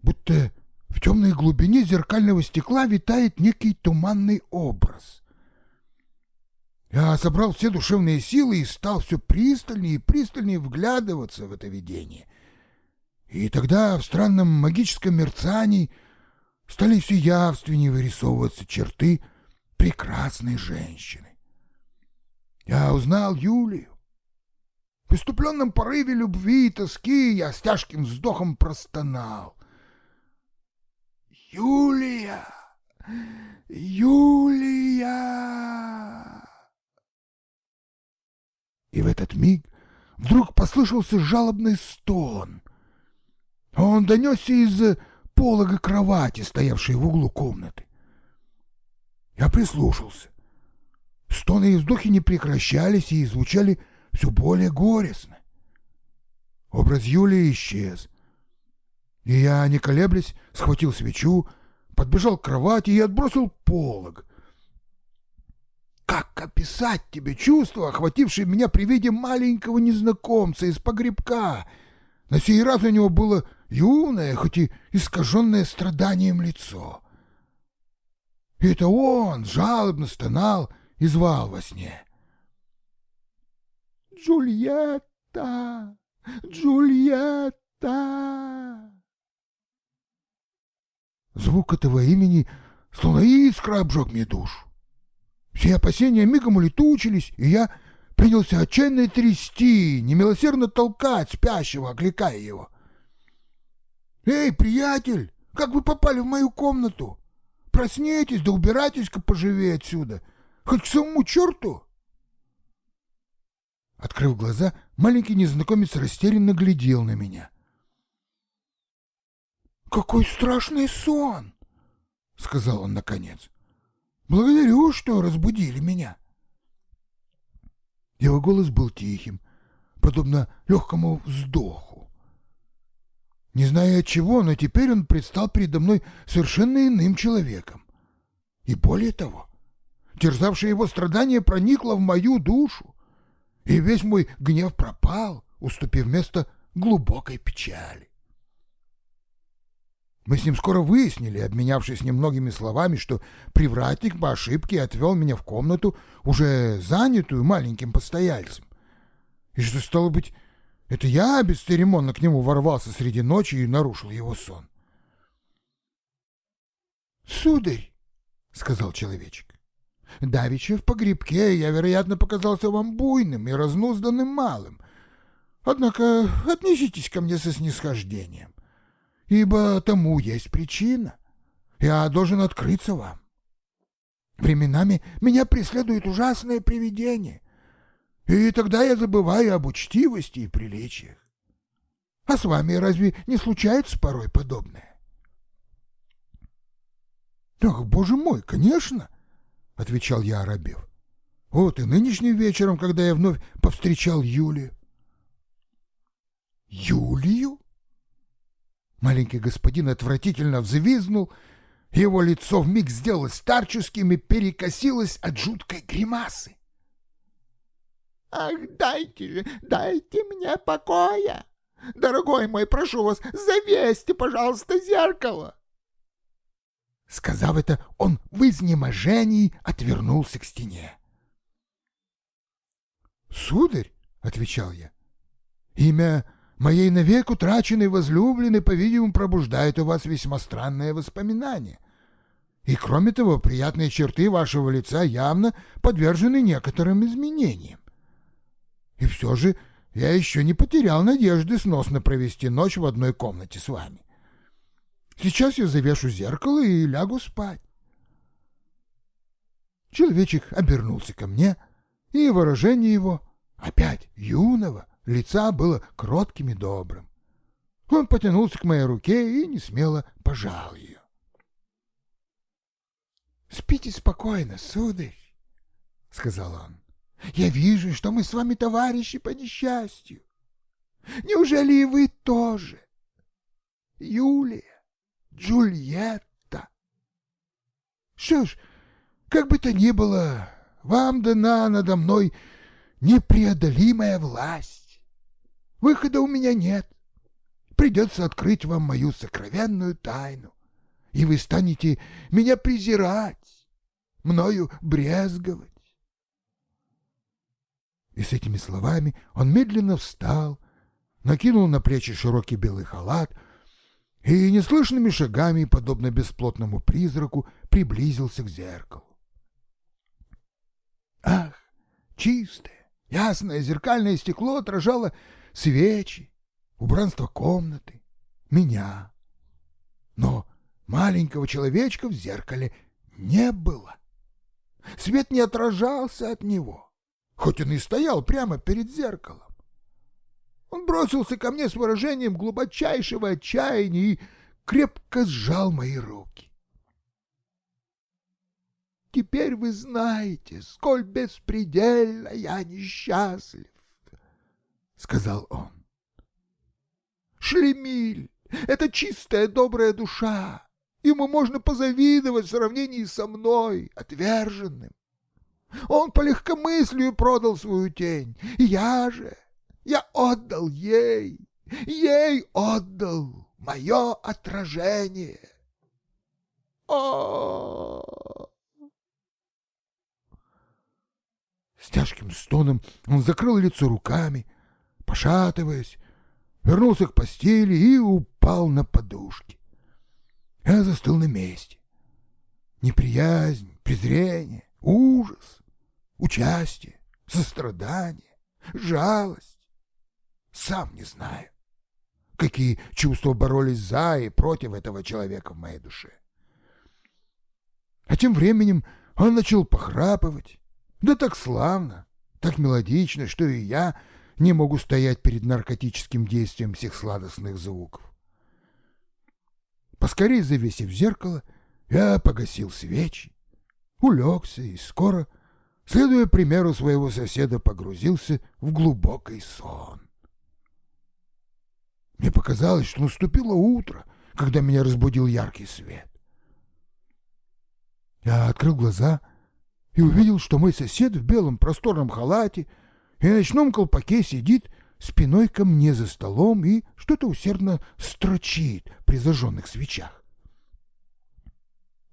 Speaker 2: будто в темной глубине зеркального стекла витает некий туманный образ. Я собрал все душевные силы и стал все пристальнее и пристальнее вглядываться в это видение. И тогда в странном магическом мерцании стали все явственнее вырисовываться черты прекрасной женщины. Я узнал Юлию. В иступленном порыве любви и тоски я с тяжким вздохом простонал. «Юлия! Юлия!» И в этот миг вдруг послышался жалобный стон. Он донесся из полога кровати, стоявшей в углу комнаты. Я прислушался. Стоны и вздохи не прекращались и звучали все более горестно. Образ Юлии исчез. И я, не колеблясь, схватил свечу, подбежал к кровати и отбросил полог. Как описать тебе чувство, охватившее меня при виде маленького незнакомца из погребка? На сей раз у него было юное, хоть и искаженное страданием лицо. И это он жалобно стонал и звал во сне.
Speaker 1: Джульетта! Джульетта!» Звук этого имени словно искра обжег мне душу. Все опасения мигом улетучились, и я принялся отчаянно трясти, немилосердно толкать спящего, окликая его. «Эй, приятель, как вы попали в мою комнату? Проснитесь, да убирайтесь-ка поживее отсюда, хоть к самому черту!» Открыв глаза, маленький незнакомец растерянно глядел на меня. «Какой страшный сон!» — сказал он наконец. «Благодарю, что разбудили меня». Его голос был тихим, подобно легкому вздоху. Не зная от чего, но теперь он предстал передо мной совершенно иным человеком. И более того, терзавшее его страдание проникло в мою душу, и весь мой гнев пропал, уступив место глубокой печали. Мы с ним скоро выяснили, обменявшись немногими словами, что привратник по ошибке отвел меня в комнату, уже занятую маленьким постояльцем. И что, стало быть, это я бесцеремонно к нему ворвался среди ночи и нарушил его сон. «Сударь», — сказал человечек, — «давеча в погребке я, вероятно, показался вам буйным и разнузданным малым. Однако отнеситесь ко мне со снисхождением ибо тому есть причина. Я должен открыться вам. Временами меня преследует ужасное привидение, и тогда я забываю об учтивости и приличиях. А с вами разве не случается порой подобное? — Ах, боже мой, конечно, — отвечал я, оробев. Вот и нынешним вечером, когда я вновь повстречал Юлию. — Юлию? Маленький господин отвратительно взвизнул, его лицо вмиг сделалось старческим и перекосилось от жуткой гримасы. «Ах, дайте же, дайте мне покоя! Дорогой мой, прошу вас, завесьте, пожалуйста, зеркало!» Сказав это, он в изнеможении отвернулся к стене. «Сударь», — отвечал я, — «имя Моей навек утраченной возлюбленной, по-видимому, пробуждает у вас весьма странное воспоминание. И, кроме того, приятные черты вашего лица явно подвержены некоторым изменениям. И все же я еще не потерял надежды сносно провести ночь в одной комнате с вами. Сейчас я завешу зеркало и лягу спать. Человечек обернулся ко мне, и выражение его, опять юного, лица было кротким и добрым. Он потянулся к моей руке и несмело пожал ее. «Спите спокойно, сударь», — сказал он. «Я вижу, что мы с вами товарищи по несчастью. Неужели и вы тоже? Юлия, Джульетта. Что ж, как бы то ни было, вам дана надо мной непреодолимая власть. Выхода у меня нет. Придется открыть вам мою сокровенную тайну, и вы станете меня презирать, мною брезговать. И с этими словами он медленно встал, накинул на плечи широкий белый халат и неслышными шагами, подобно бесплотному призраку, приблизился к зеркалу. Ах, чистое, ясное зеркальное стекло отражало свечи, убранство комнаты, меня. Но маленького человечка в зеркале не было. Свет не отражался от него, хоть он и стоял прямо перед зеркалом. Он бросился ко мне с выражением глубочайшего отчаяния и крепко сжал мои руки. Теперь вы знаете, сколь беспредельно я несчастлив. — сказал он. «Шлемиль — это чистая добрая душа. Ему можно позавидовать в сравнении со мной, отверженным. Он по легкомыслию продал свою тень. Я же, я отдал ей, ей отдал мое отражение. О!
Speaker 2: С тяжким стоном он закрыл лицо руками, пошатываясь, вернулся к постели и упал на подушки. Я застыл на месте. Неприязнь, презрение, ужас, участие, сострадание, жалость. Сам не знаю, какие чувства боролись за и против этого человека в моей душе. А тем временем он начал похрапывать. Да так славно, так мелодично, что и я не могу стоять перед наркотическим действием всех сладостных звуков. Поскорее завесив зеркало, я погасил свечи, улегся и скоро, следуя примеру своего соседа, погрузился в глубокий сон. Мне показалось, что наступило утро, когда меня разбудил яркий свет. Я открыл глаза и увидел, что мой сосед в белом просторном халате и ночном колпаке сидит спиной ко мне за столом и что-то усердно строчит при зажженных свечах.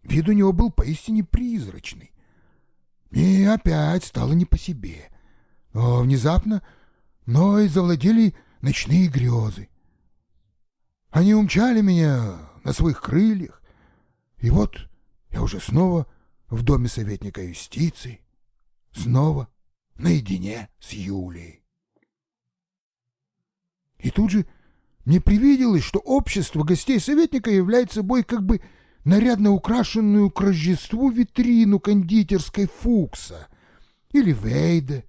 Speaker 2: Вид у него был поистине призрачный. И опять стало не по себе. Но внезапно мной завладели ночные грезы. Они умчали меня на своих крыльях, и вот я уже снова в доме советника юстиции, снова наедине с Юлией. И тут же мне привиделось, что общество гостей советника является собой как бы нарядно украшенную к Рождеству витрину кондитерской Фукса или Вейде,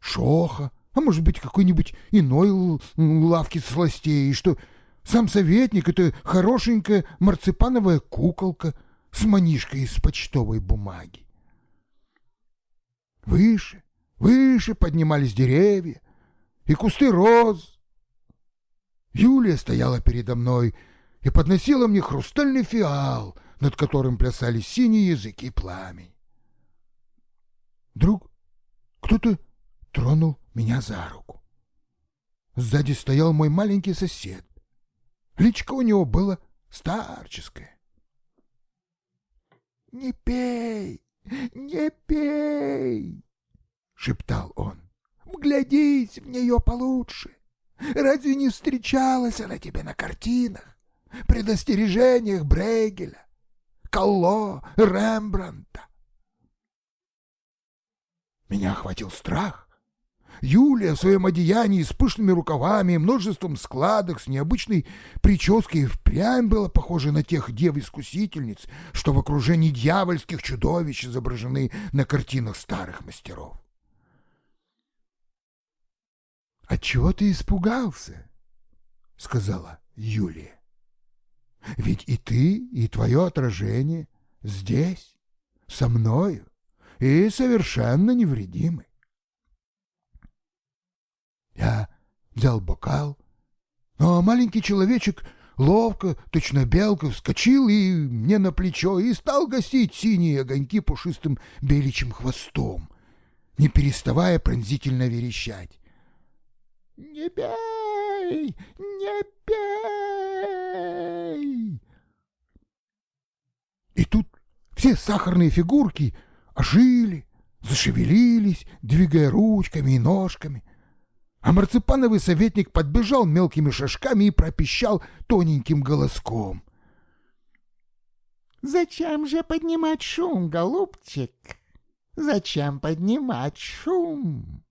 Speaker 2: Шоха, а может быть какой-нибудь иной лавки сластей, что сам советник — это хорошенькая марципановая куколка с манишкой из почтовой бумаги. Выше, выше поднимались деревья и кусты роз. Юлия стояла передо мной и подносила мне хрустальный фиал, над которым плясали синие языки пламени. Друг, кто-то тронул меня за руку. Сзади стоял мой маленький сосед. Личко у него было старческое. «Не пей, не пей!» — шептал он. «Вглядись в нее получше. Разве не встречалась она тебе на картинах, предостережениях Брейгеля, Калло, Рембранта?» Меня охватил страх. Юлия в своем одеянии с пышными рукавами и множеством складок с необычной прической впрямь была похожа на тех дев-искусительниц, что в окружении дьявольских чудовищ изображены на картинах старых мастеров. «Отчего ты испугался?» — сказала Юлия. «Ведь и ты, и твое отражение здесь, со мною, и совершенно невредимы. Я взял бокал, но маленький человечек ловко, точно белка, вскочил и мне на плечо и стал гасить синие огоньки пушистым беличьим хвостом, не переставая пронзительно верещать. «Не пей! Не пей!» И тут все сахарные фигурки ожили, зашевелились, двигая ручками и ножками — а марципановый советник подбежал мелкими шажками и пропищал тоненьким голоском.
Speaker 3: «Зачем же поднимать шум, голубчик? Зачем поднимать шум?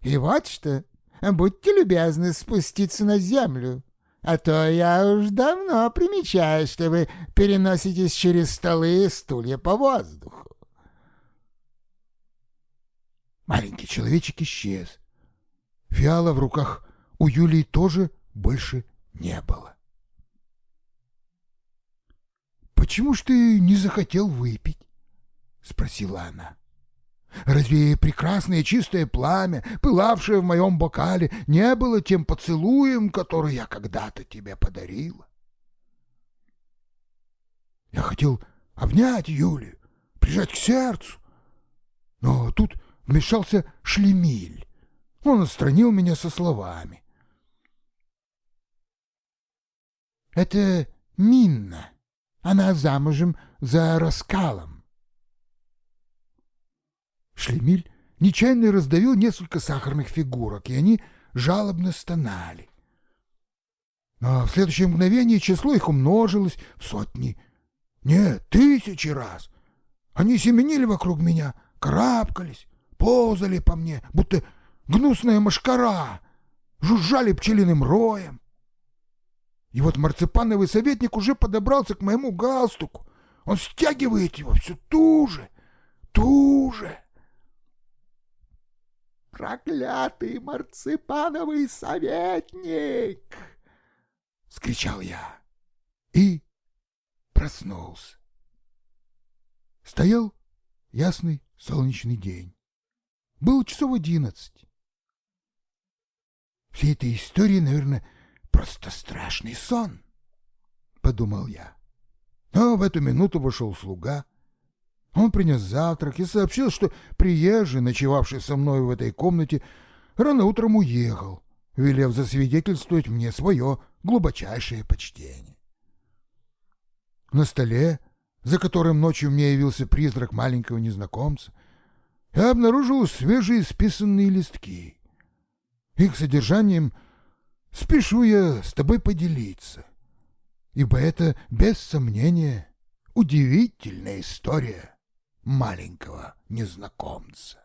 Speaker 3: И вот что, будьте любезны спуститься на землю, а то я уж давно примечаю, что вы переноситесь через столы и стулья по воздуху».
Speaker 2: Маленький человечек исчез. Фиала в руках у Юлии тоже больше не было. «Почему ж ты не захотел выпить?» — спросила она. «Разве прекрасное чистое пламя, пылавшее в моем бокале, не было тем поцелуем, который я когда-то тебе подарила?» Я хотел обнять Юлию, прижать к сердцу, но тут вмешался Шлемиль он отстранил меня со словами. «Это Минна. Она замужем за Раскалом». Шлемиль нечаянно раздавил несколько сахарных фигурок, и они жалобно стонали. А в следующее мгновение число их умножилось в сотни, нет, тысячи раз. Они семенили вокруг меня, карабкались, ползали по мне, будто гнусная мошкара, жужжали пчелиным роем. И вот марципановый советник уже подобрался к моему галстуку. Он стягивает его все туже, туже.
Speaker 3: «Проклятый марципановый советник!»
Speaker 2: — скричал я. И проснулся. Стоял ясный солнечный день. Было часов одиннадцать. Вся эта история, наверное, просто страшный сон, — подумал я. Но в эту минуту вошел слуга. Он принес завтрак и сообщил, что приезжий, ночевавший со мной в этой комнате, рано утром уехал, велев засвидетельствовать мне свое глубочайшее почтение. На столе, за которым ночью мне явился призрак маленького незнакомца, я обнаружил свежие списанные листки. Их содержанием спешу я с тобой поделиться, ибо это, без сомнения, удивительная история маленького незнакомца.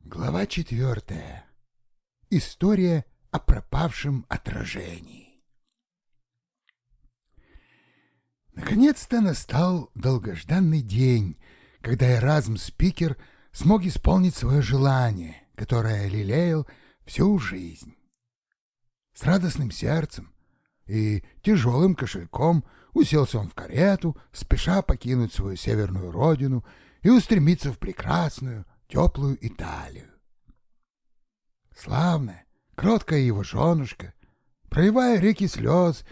Speaker 2: Глава четвертая. История о пропавшем отражении. Наконец-то настал долгожданный день, когда Эразм-спикер смог исполнить свое желание, которое лелеял всю жизнь. С радостным сердцем и тяжелым кошельком уселся он в карету, спеша покинуть свою северную родину и устремиться в прекрасную, теплую Италию. Славная, кроткая его женушка, проливая реки слез,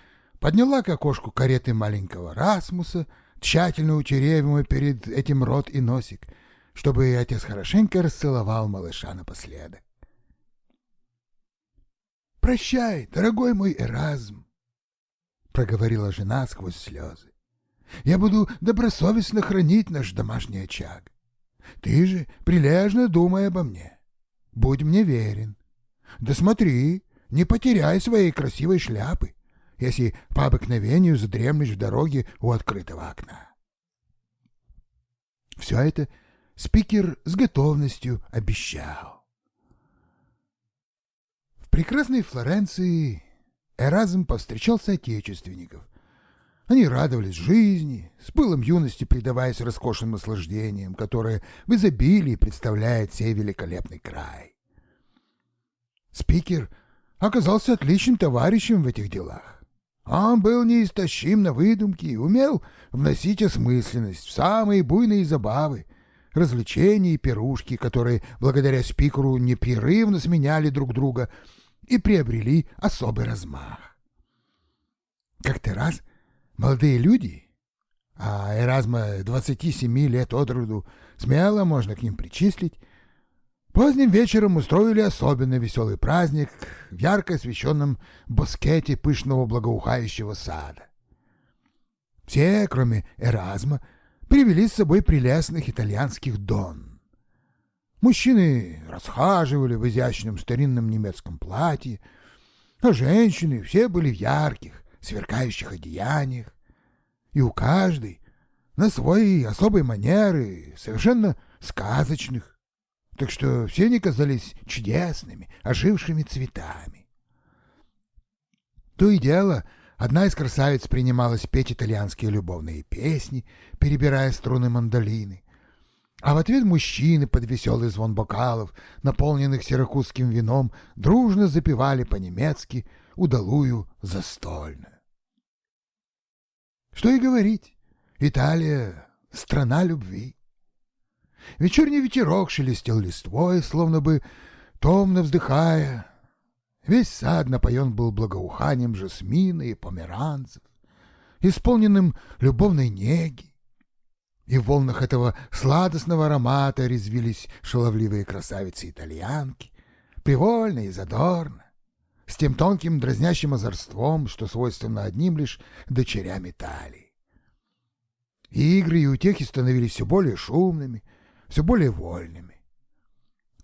Speaker 2: подняла к окошку кареты маленького Расмуса, тщательно утерев перед этим рот и носик, чтобы отец хорошенько расцеловал малыша напоследок. «Прощай, дорогой мой Эразм!» — проговорила жена сквозь слезы. «Я буду добросовестно хранить наш домашний очаг. Ты же прилежно думай обо мне. Будь мне верен. Да смотри, не потеряй своей красивой шляпы, если по обыкновению задремлешь в дороге у открытого окна. Все это спикер с готовностью обещал. В прекрасной Флоренции Эразм повстречал соотечественников, они радовались жизни, с пылом юности предаваясь роскошным наслаждениям, которые в изобилии представляет сей великолепный край. Спикер оказался отличным товарищем в этих делах. Он был неистощим на выдумки и умел вносить осмысленность в самые буйные забавы, развлечения и пирушки, которые благодаря спикеру непрерывно сменяли друг друга и приобрели особый размах. Как-то раз — Молодые люди, а Эразма 27 лет от роду, смело можно к ним причислить, поздним вечером устроили особенно веселый праздник в ярко освещенном баскете пышного благоухающего сада. Все, кроме Эразма, привели с собой прелестных итальянских дон. Мужчины расхаживали в изящном старинном немецком платье, а женщины все были в ярких, сверкающих одеяниях, и у каждой на свой особой манеры, совершенно сказочных, так что все они казались чудесными, ожившими цветами. То и дело, одна из красавиц принималась петь итальянские любовные песни, перебирая струны мандолины, а в ответ мужчины под веселый звон бокалов, наполненных сиракузским вином, дружно запевали по-немецки удалую застольную. Что и говорить, Италия — страна любви. Вечерний ветерок шелестел листвой, словно бы томно вздыхая. Весь сад напоен был благоуханием жасмина и померанцев, исполненным любовной неги. И в волнах этого сладостного аромата резвились шаловливые красавицы-итальянки, привольно и задорно,
Speaker 1: с тем тонким дразнящим озорством, что свойственно одним лишь дочерям Италии. Игры и утехи становились все более шумными, все более вольными.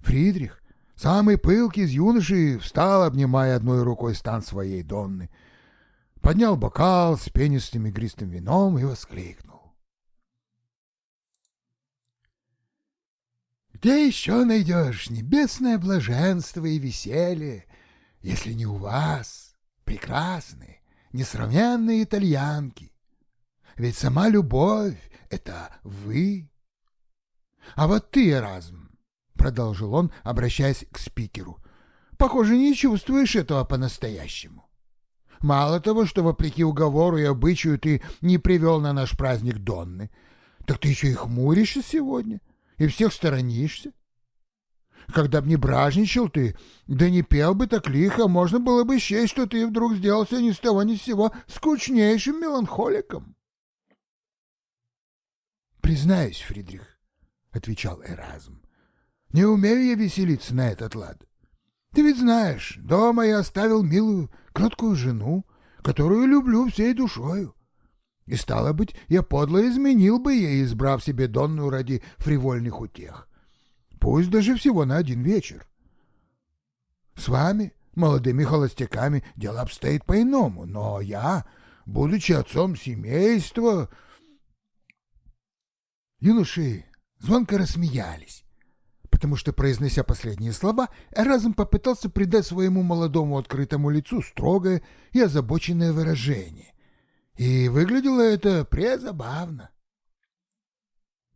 Speaker 1: Фридрих, самый пылкий из юношей, встал, обнимая одной рукой стан своей Донны, поднял бокал с пенистым игристым вином и воскликнул. «Где еще найдешь небесное блаженство и веселье, если не у вас, прекрасные, несравненные итальянки? Ведь сама любовь — это вы. А вот ты, Эразм, — продолжил он, обращаясь к спикеру, — похоже, не чувствуешь этого по-настоящему. Мало того, что вопреки уговору и обычаю ты не привел на наш праздник Донны, так ты еще и хмуришься сегодня и всех сторонишься. Когда б не бражничал ты, да не пел бы так лихо, можно было бы счесть, что ты вдруг сделался ни с того ни с сего скучнейшим меланхоликом. «Признаюсь, Фридрих», — отвечал Эразм, — «не умею я веселиться на этот лад. Ты ведь знаешь, дома я оставил милую, кроткую жену, которую люблю всей душою. И, стало быть, я подло изменил бы ей, избрав себе Донну ради фривольных утех пусть даже всего на один вечер. С вами, молодыми холостяками, дело обстоит по-иному, но я, будучи отцом семейства... Юноши звонко рассмеялись, потому что, произнося последние слова, разом попытался придать своему молодому открытому лицу строгое и озабоченное выражение. И выглядело это презабавно.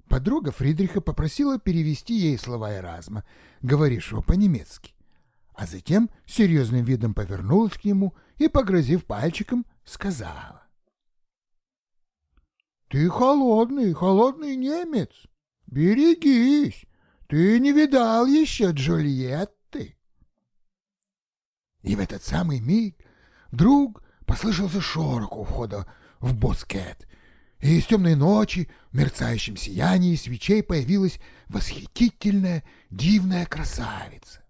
Speaker 1: Подруга Фридриха попросила перевести ей слова Эразма, говорившего по-немецки, а затем серьезным видом повернулась к нему и, погрозив пальчиком, сказала. «Ты холодный, холодный немец. Берегись, ты не видал еще Джульетты». И в этот самый миг вдруг послышался шорох у входа в Боскет, и из темной ночи в мерцающем сиянии свечей появилась восхитительная, дивная красавица.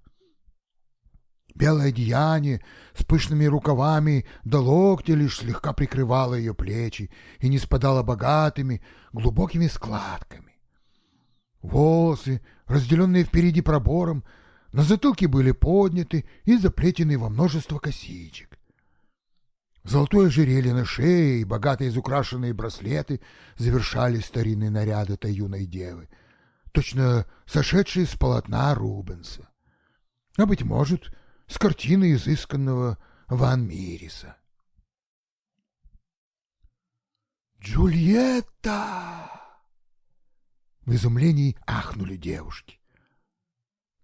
Speaker 1: Белое одеяние с пышными рукавами до локтя лишь слегка прикрывало ее плечи и не спадало богатыми, глубокими складками. Волосы, разделенные впереди пробором, на затылке были подняты и заплетены во множество косичек. Золотое ожерелье на шее и богато изукрашенные браслеты завершали старинные наряды этой юной девы, точно сошедшие с полотна Рубенса. А, быть может, с картины изысканного Ван Мириса. «Джульетта!» В изумлении ахнули девушки.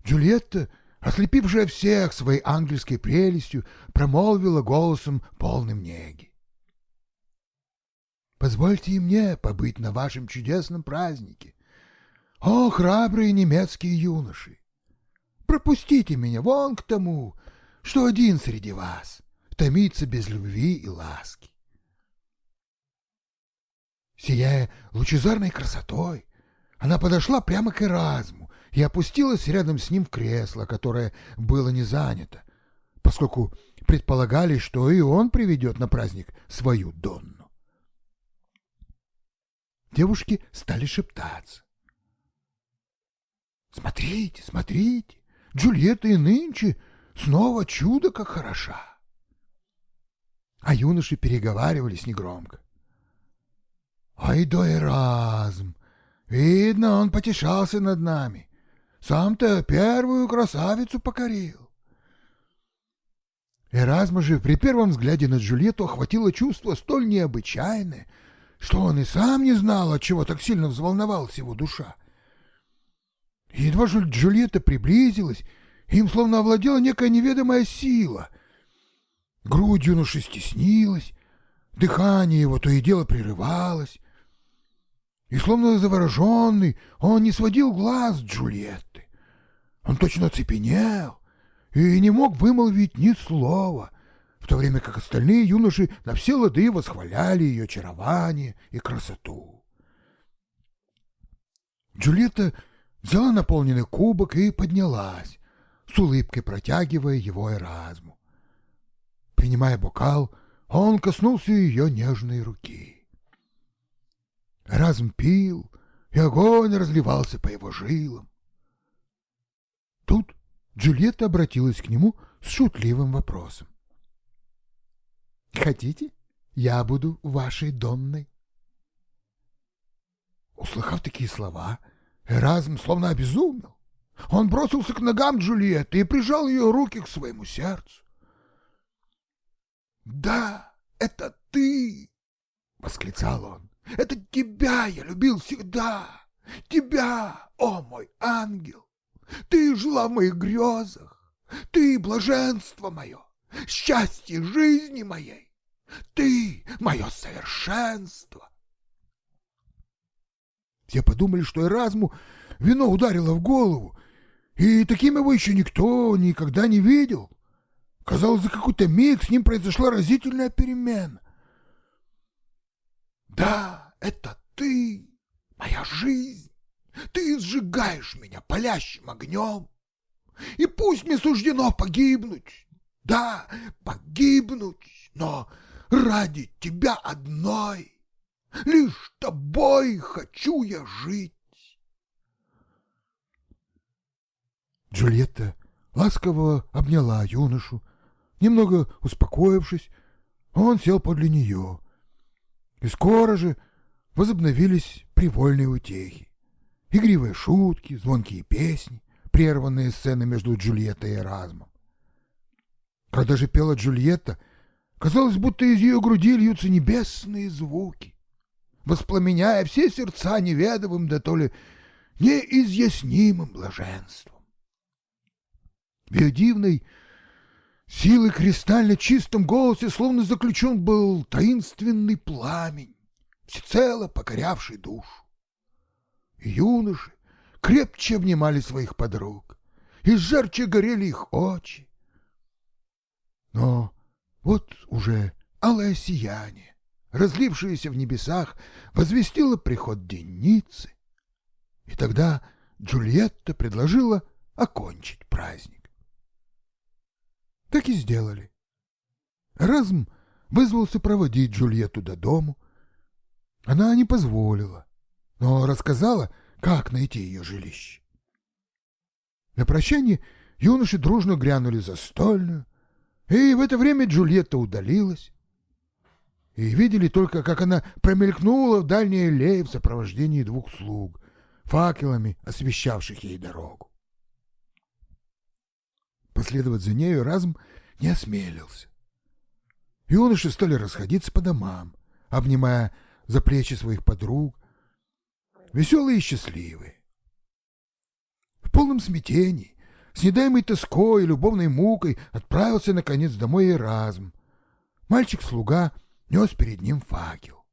Speaker 1: Джульетта ослепившая всех своей ангельской прелестью, промолвила голосом полным неги. «Позвольте и мне побыть на вашем чудесном празднике. О, храбрые немецкие юноши! Пропустите меня вон к тому, что один среди вас томится без любви и ласки. Сияя лучезарной красотой, она подошла прямо к Эразму, и опустилась рядом с ним в кресло, которое было не занято, поскольку предполагали, что и он приведет на праздник свою Донну. Девушки стали шептаться. «Смотрите, смотрите, Джульетта и нынче снова чудо как хороша!» А юноши переговаривались негромко. «Ай да Эразм! Видно, он потешался над нами. Сам-то первую красавицу покорил. Эразма же при первом взгляде на Джульетту охватило чувство столь необычайное, что он и сам не знал, от чего так сильно взволновалась его душа. едва же Джульетта приблизилась, им словно овладела некая неведомая сила. Грудь юноши стеснилась, дыхание его то и дело прерывалось, и, словно завороженный, он не сводил глаз Джульетты. Он точно оцепенел и не мог вымолвить ни слова, в то время как остальные юноши на все лады восхваляли ее очарование и красоту. Джульетта взяла наполненный кубок и поднялась, с улыбкой протягивая его Эразму. Принимая бокал, он коснулся ее нежной руки. Разм пил, и огонь разливался по его жилам. Тут Джульетта обратилась к нему с шутливым вопросом. «Хотите, я буду вашей Донной?» Услыхав такие слова, Эразм словно обезумел. Он бросился к ногам Джульетты и прижал ее руки к своему сердцу. «Да, это ты!» — восклицал он. «Это тебя я любил всегда! Тебя, о мой ангел! Ты жила в моих грезах! Ты — блаженство мое, счастье жизни моей! Ты — мое совершенство!» Все подумали, что Эразму вино ударило в голову, и таким его еще никто никогда не видел. Казалось, за какой-то миг с ним произошла разительная перемена. «Да, это ты, моя жизнь. Ты сжигаешь меня палящим огнем. И пусть мне суждено погибнуть. Да, погибнуть, но ради тебя одной. Лишь тобой хочу я жить. Джульетта ласково обняла юношу. Немного успокоившись, он сел подле нее. И скоро же возобновились привольные утехи. Игривые шутки, звонкие песни, прерванные сцены между Джульеттой и Эразмом. Когда же пела Джульетта, казалось, будто из ее груди льются небесные звуки, воспламеняя все сердца неведовым, да то ли неизъяснимым блаженством. В ее дивной, силой кристально чистом голосе словно заключен был таинственный пламень, всецело покорявший душу. Юноши крепче обнимали своих подруг, и жарче горели их очи. Но вот уже алое сияние, разлившееся в небесах, возвестило приход денницы, и тогда Джульетта предложила окончить праздник. Так и сделали. Разм вызвался проводить Джульетту до дому. Она не позволила, но рассказала, как найти ее жилище. На прощание юноши дружно грянули за стольную, и в это время Джульетта удалилась. И видели только, как она промелькнула в дальней аллее в сопровождении двух слуг, факелами освещавших ей дорогу. Последовать за нею разум не осмелился. Юноши стали расходиться по домам, обнимая за плечи своих подруг, веселые и счастливые. В полном смятении, с недаемой тоской и любовной мукой отправился, наконец, домой Эразм. Мальчик-слуга нес перед ним факел.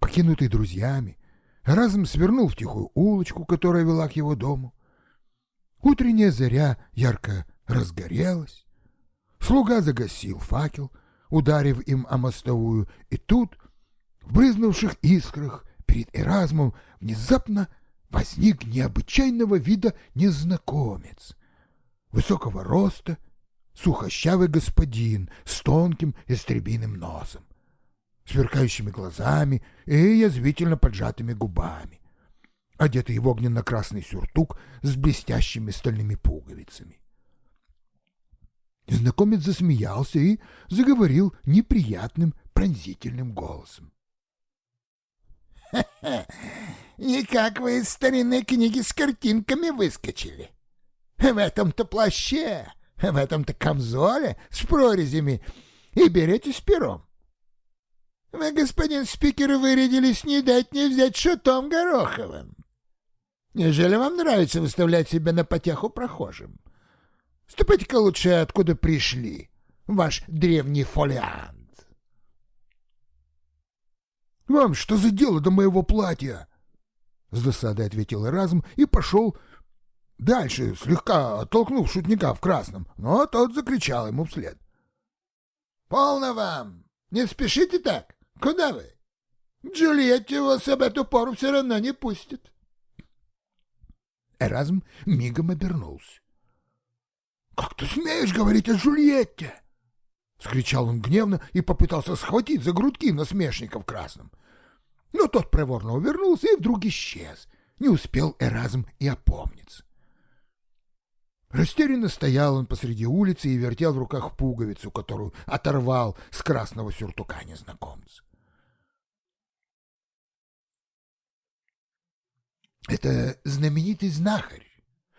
Speaker 1: Покинутый друзьями, Эразм свернул в тихую улочку, которая вела к его дому, Утренняя заря ярко разгорелась. Слуга загасил факел, ударив им о мостовую, и тут, в брызнувших искрах, перед Эразмом внезапно возник необычайного вида незнакомец. Высокого роста, сухощавый господин с тонким истребиным носом, сверкающими глазами и язвительно поджатыми губами одетый в огненно-красный сюртук с блестящими стальными пуговицами. Незнакомец засмеялся и заговорил неприятным пронзительным голосом.
Speaker 3: «Ха-ха! Никак вы из старинной книги с картинками выскочили. В этом-то плаще, в этом-то камзоле с прорезями и берете с пером. Вы, господин спикер, вырядились не дать не взять шутом Гороховым. Неужели вам нравится выставлять себя на потеху прохожим? Ступайте-ка лучше, откуда пришли, ваш древний фолиант.
Speaker 1: — Вам что за дело до моего платья? — с досадой ответил Эразм и пошел дальше, слегка оттолкнув шутника в красном, но тот закричал ему вслед.
Speaker 3: — Полно вам! Не спешите так! Куда вы? Джульетти вас об эту пору все равно не пустит.
Speaker 1: Эразм мигом обернулся. — Как ты смеешь говорить о Жульетте?
Speaker 2: Скричал он гневно и попытался схватить за грудки насмешника в красном. Но тот проворно увернулся и вдруг исчез. Не успел Эразм и опомниться. Растерянно стоял он посреди улицы и вертел в руках пуговицу, которую оторвал с красного сюртука незнакомца. Это знаменитый знахарь,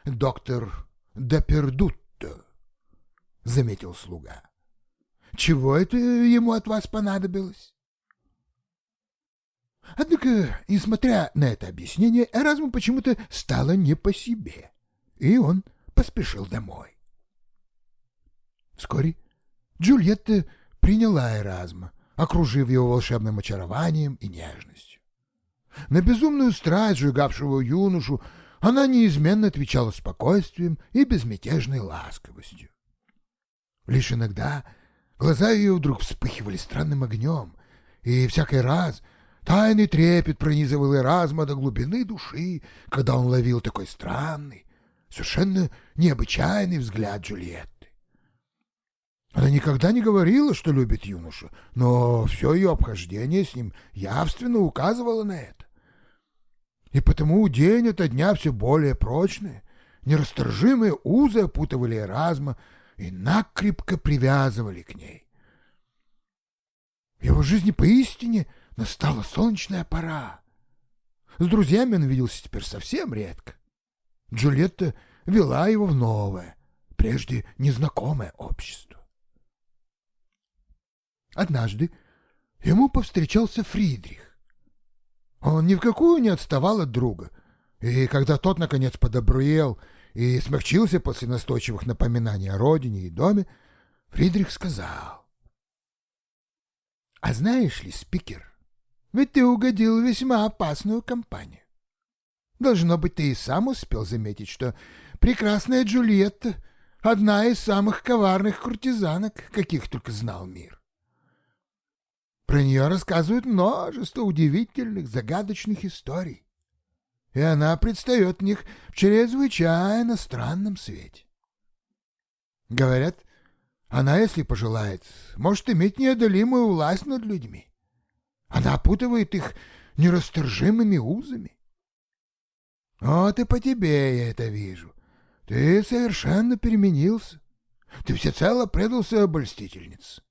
Speaker 2: доктор Депердутто, — заметил слуга. — Чего это ему от вас понадобилось? Однако, несмотря на это объяснение, Эразму почему-то стало не по себе, и он поспешил домой. Вскоре Джульетта приняла Эразма, окружив его волшебным очарованием и нежностью. На безумную страсть, сжигавшего юношу, она неизменно отвечала спокойствием и безмятежной ласковостью. Лишь иногда глаза ее вдруг вспыхивали странным огнем, и всякий раз тайный трепет пронизывал Эразма до глубины души, когда он ловил такой странный, совершенно необычайный взгляд Джульетты. Она никогда не говорила, что любит юношу, но все ее обхождение с ним явственно указывало на это. И потому день ото дня все более прочные, нерасторжимые узы опутывали Эразма и накрепко привязывали к ней. В его жизни поистине настала солнечная пора. С друзьями он виделся теперь совсем редко. Джульетта вела его в новое, прежде незнакомое общество. Однажды ему повстречался Фридрих. Он ни в какую не отставал от друга, и когда тот, наконец, подобрел и смягчился после настойчивых напоминаний о родине и доме, Фридрих сказал. — А знаешь ли, спикер, ведь ты угодил весьма опасную компанию. Должно быть, ты и сам успел заметить, что прекрасная Джульетта — одна из самых коварных куртизанок, каких только знал мир. Про нее рассказывают множество удивительных, загадочных историй, и она предстает в них в чрезвычайно странном свете. Говорят, она, если пожелает, может иметь неодолимую власть над людьми. Она опутывает их нерасторжимыми узами. Вот и по тебе я это вижу. Ты совершенно переменился. Ты всецело предался обольстительнице.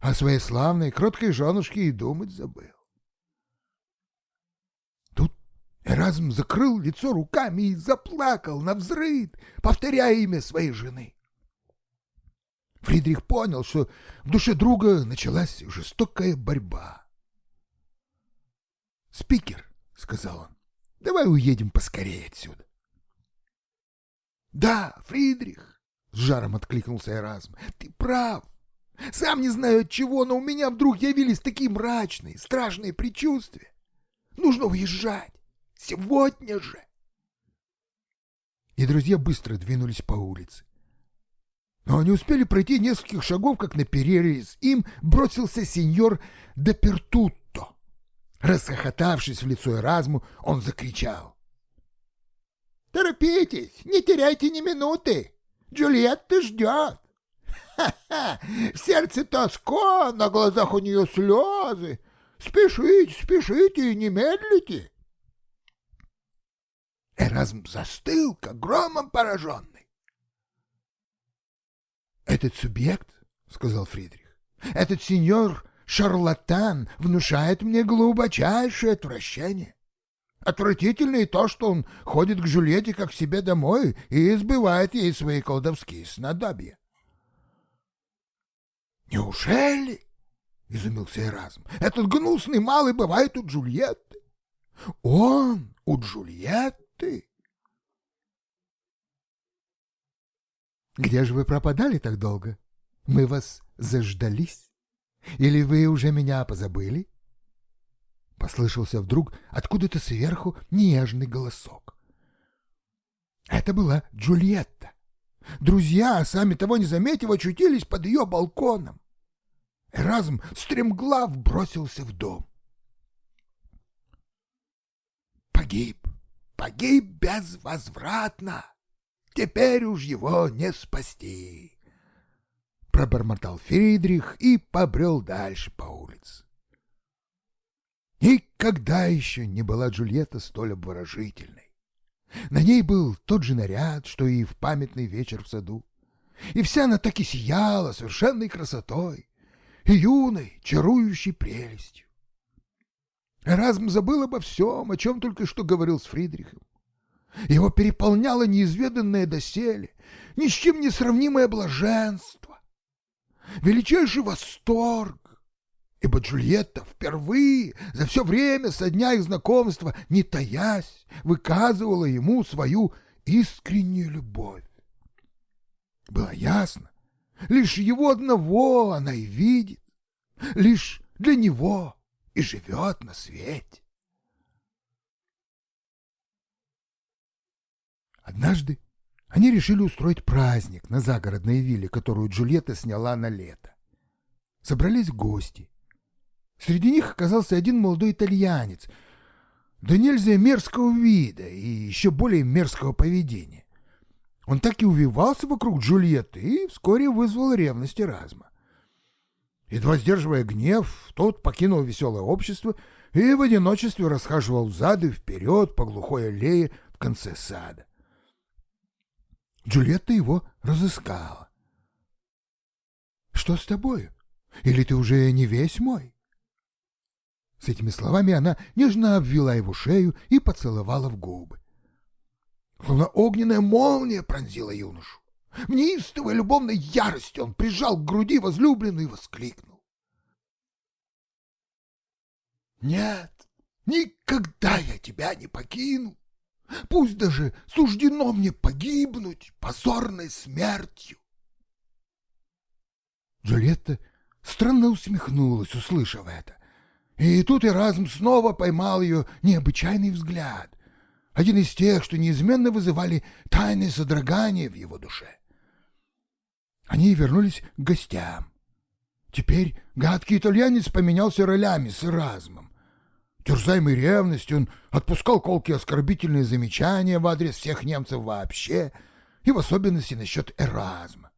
Speaker 2: О своей славной, кроткой женушке и думать забыл. Тут Эразм закрыл лицо руками и заплакал на взрыд, повторяя имя своей жены. Фридрих понял, что в душе друга началась жестокая борьба. «Спикер», — сказал он, Давай уедем поскорее отсюда. — Да, Фридрих, — с жаром откликнулся Эразм, — ты прав. Сам не знаю от чего, но у меня вдруг явились такие мрачные, страшные предчувствия. Нужно уезжать. Сегодня же. И друзья быстро двинулись по улице. Но они успели пройти нескольких шагов, как на перерез им бросился сеньор Депертут, Расхохотавшись в лицо Эразму, он закричал. «Торопитесь, не теряйте ни минуты! Джульетта ждет! В сердце тоска, на глазах у нее слезы! Спешите, спешите и не медлите!» Эразм застыл, как громом пораженный. «Этот субъект, — сказал Фридрих, — этот сеньор шарлатан внушает мне глубочайшее отвращение. Отвратительно и то, что он ходит к Жюльете как к себе домой и избывает ей свои колдовские снадобья. «Неужели?» — изумился Эразм. «Этот гнусный малый бывает у Джульетты. Он у Джульетты?» «Где же вы пропадали так долго? Мы вас заждались». Или вы уже меня позабыли?» Послышался вдруг откуда-то сверху нежный голосок. Это была Джульетта. Друзья, сами того не заметив, очутились под ее балконом. Эразм стремглав бросился в дом. Погиб, погиб безвозвратно. Теперь уж его не спасти пробормотал Фридрих и побрел дальше по улице. Никогда еще не была Джульетта столь обворожительной. На ней был тот же наряд, что и в памятный вечер в саду. И вся она так и сияла совершенной красотой и юной, чарующей прелестью. Эразм забыл обо всем, о чем только что говорил с Фридрихом. Его переполняло неизведанное доселе, ни с чем не сравнимое блаженство, величайший восторг, ибо Джульетта впервые за все время со дня их знакомства, не таясь, выказывала ему свою искреннюю любовь. Было ясно, лишь его одного она и видит, лишь для него и живет на свете. Однажды они решили устроить праздник на загородной вилле, которую Джульетта сняла на лето. Собрались гости. Среди них оказался один молодой итальянец, да нельзя мерзкого вида и еще более мерзкого поведения. Он так и увивался вокруг Джульетты и вскоре вызвал ревность Эразма. Едва сдерживая гнев, тот покинул веселое общество и в одиночестве расхаживал взад и вперед по глухой аллее в конце сада. Джульетта его разыскала. «Что с тобою? Или ты уже не весь мой?» С этими словами она нежно обвела его шею и поцеловала в губы. Словно огненная молния пронзила юношу. В неистовой любовной ярости он прижал к груди возлюбленную и воскликнул. «Нет, никогда я тебя не покину. Пусть даже суждено мне погибнуть позорной смертью. Джульетта странно усмехнулась, услышав это. И тут Эразм снова поймал ее необычайный взгляд, один из тех, что неизменно вызывали тайное содрогание в его душе. Они вернулись к гостям. Теперь гадкий итальянец поменялся ролями с Эразмом. Терзаемый ревностью, он отпускал колки оскорбительные замечания в адрес всех немцев вообще, и в особенности насчет Эразма.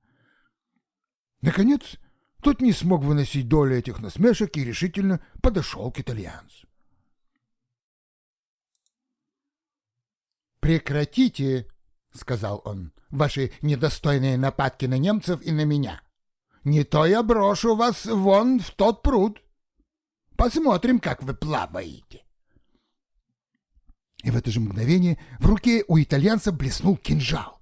Speaker 2: Наконец, тот не смог выносить доли этих насмешек и решительно подошел к итальянцу. «Прекратите, — сказал он, — ваши недостойные нападки на немцев и на меня. Не то я брошу вас вон в тот пруд. Посмотрим, как вы плаваете. И в это же мгновение в руке у итальянца блеснул кинжал.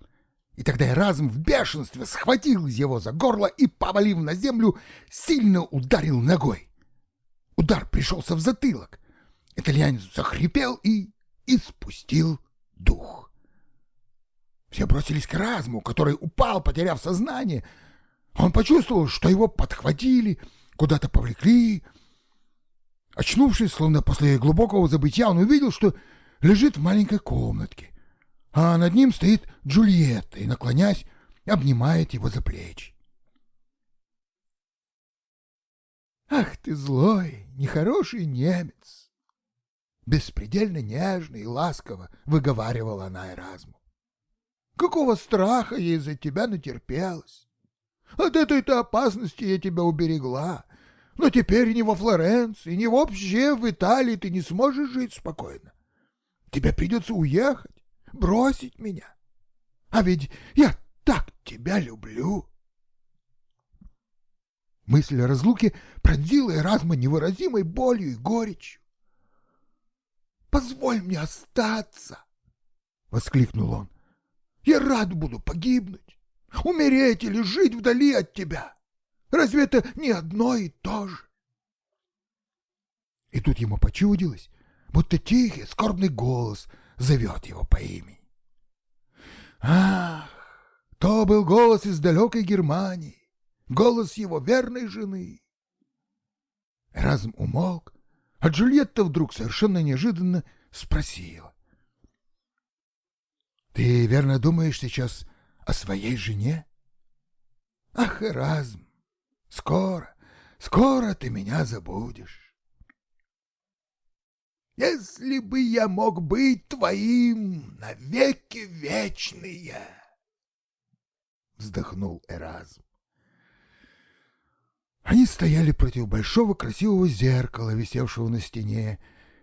Speaker 2: И тогда Эразм в бешенстве схватил его за горло и, повалив на землю, сильно ударил ногой. Удар пришелся в затылок. Итальянец захрипел и испустил дух. Все бросились к Эразму, который упал, потеряв сознание. Он почувствовал, что его подхватили, куда-то повлекли, Очнувшись, словно после глубокого забытия, он увидел, что лежит в маленькой комнатке, а над ним стоит Джульетта и, наклонясь, обнимает его за плечи. «Ах ты злой, нехороший немец!» Беспредельно нежно и ласково выговаривала она Эразму. «Какого страха я из-за тебя натерпелась! От этой-то опасности я тебя уберегла, но теперь ни во Флоренции, ни вообще в Италии ты не сможешь жить спокойно. Тебе придется уехать, бросить меня. А ведь я так тебя люблю. Мысль о разлуке пронзила Эразма невыразимой болью и горечью. «Позволь мне остаться!» — воскликнул он. «Я рад буду погибнуть, умереть или жить вдали от тебя. Разве это не одно и то же? И тут ему почудилось, будто тихий, скорбный голос зовет его по имени. Ах, то был голос из далекой Германии, голос его верной жены. Разум умолк, а Джульетта вдруг совершенно неожиданно спросила. «Ты верно думаешь сейчас о своей жене?» «Ах, Эразм, Скоро, скоро ты меня забудешь. Если бы я мог быть твоим навеки вечные, вздохнул Эразм.
Speaker 1: Они стояли против большого красивого зеркала, висевшего на стене,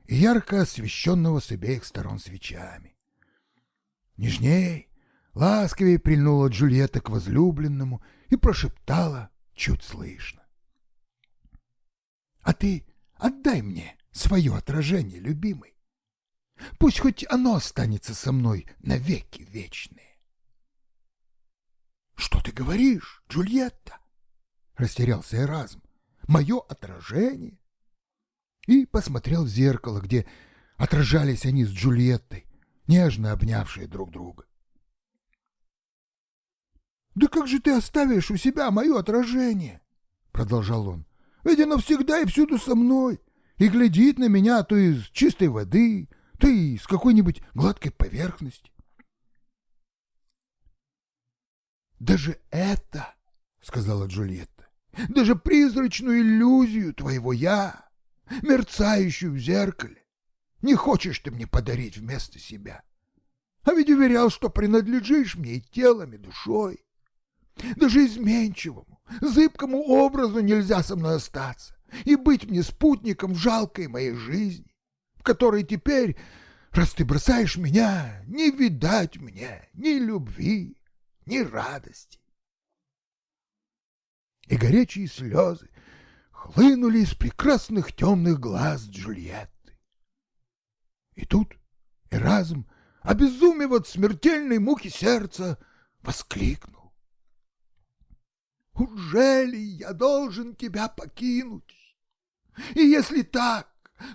Speaker 1: и ярко освещенного с обеих сторон свечами. Нежней, ласковее прильнула Джульетта к возлюбленному и прошептала чуть слышно. — А ты отдай мне свое отражение, любимый. Пусть хоть оно останется со мной навеки вечные. — Что ты говоришь, Джульетта? — растерялся Эразм. — Мое отражение? И посмотрел в зеркало, где отражались они с Джульеттой, нежно обнявшие друг друга. «Да как же ты оставишь у себя мое отражение?» — продолжал он. «Ведь оно всегда и всюду со мной, и глядит на меня то из чистой воды, то и с какой-нибудь гладкой поверхности». «Даже это, — сказала Джульетта, — даже призрачную иллюзию твоего «я», мерцающую в зеркале, не хочешь ты мне подарить вместо себя. А ведь уверял, что принадлежишь мне и телом, и душой. Даже изменчивому, зыбкому образу нельзя со мной остаться и быть мне спутником в жалкой моей жизни, в которой теперь, раз ты бросаешь меня, не видать мне ни любви, ни радости. И горячие слезы хлынули из прекрасных темных глаз Джульетты. И тут Эразм, обезумев от смертельной муки сердца, воскликнул. Ужели я должен тебя покинуть? И если так,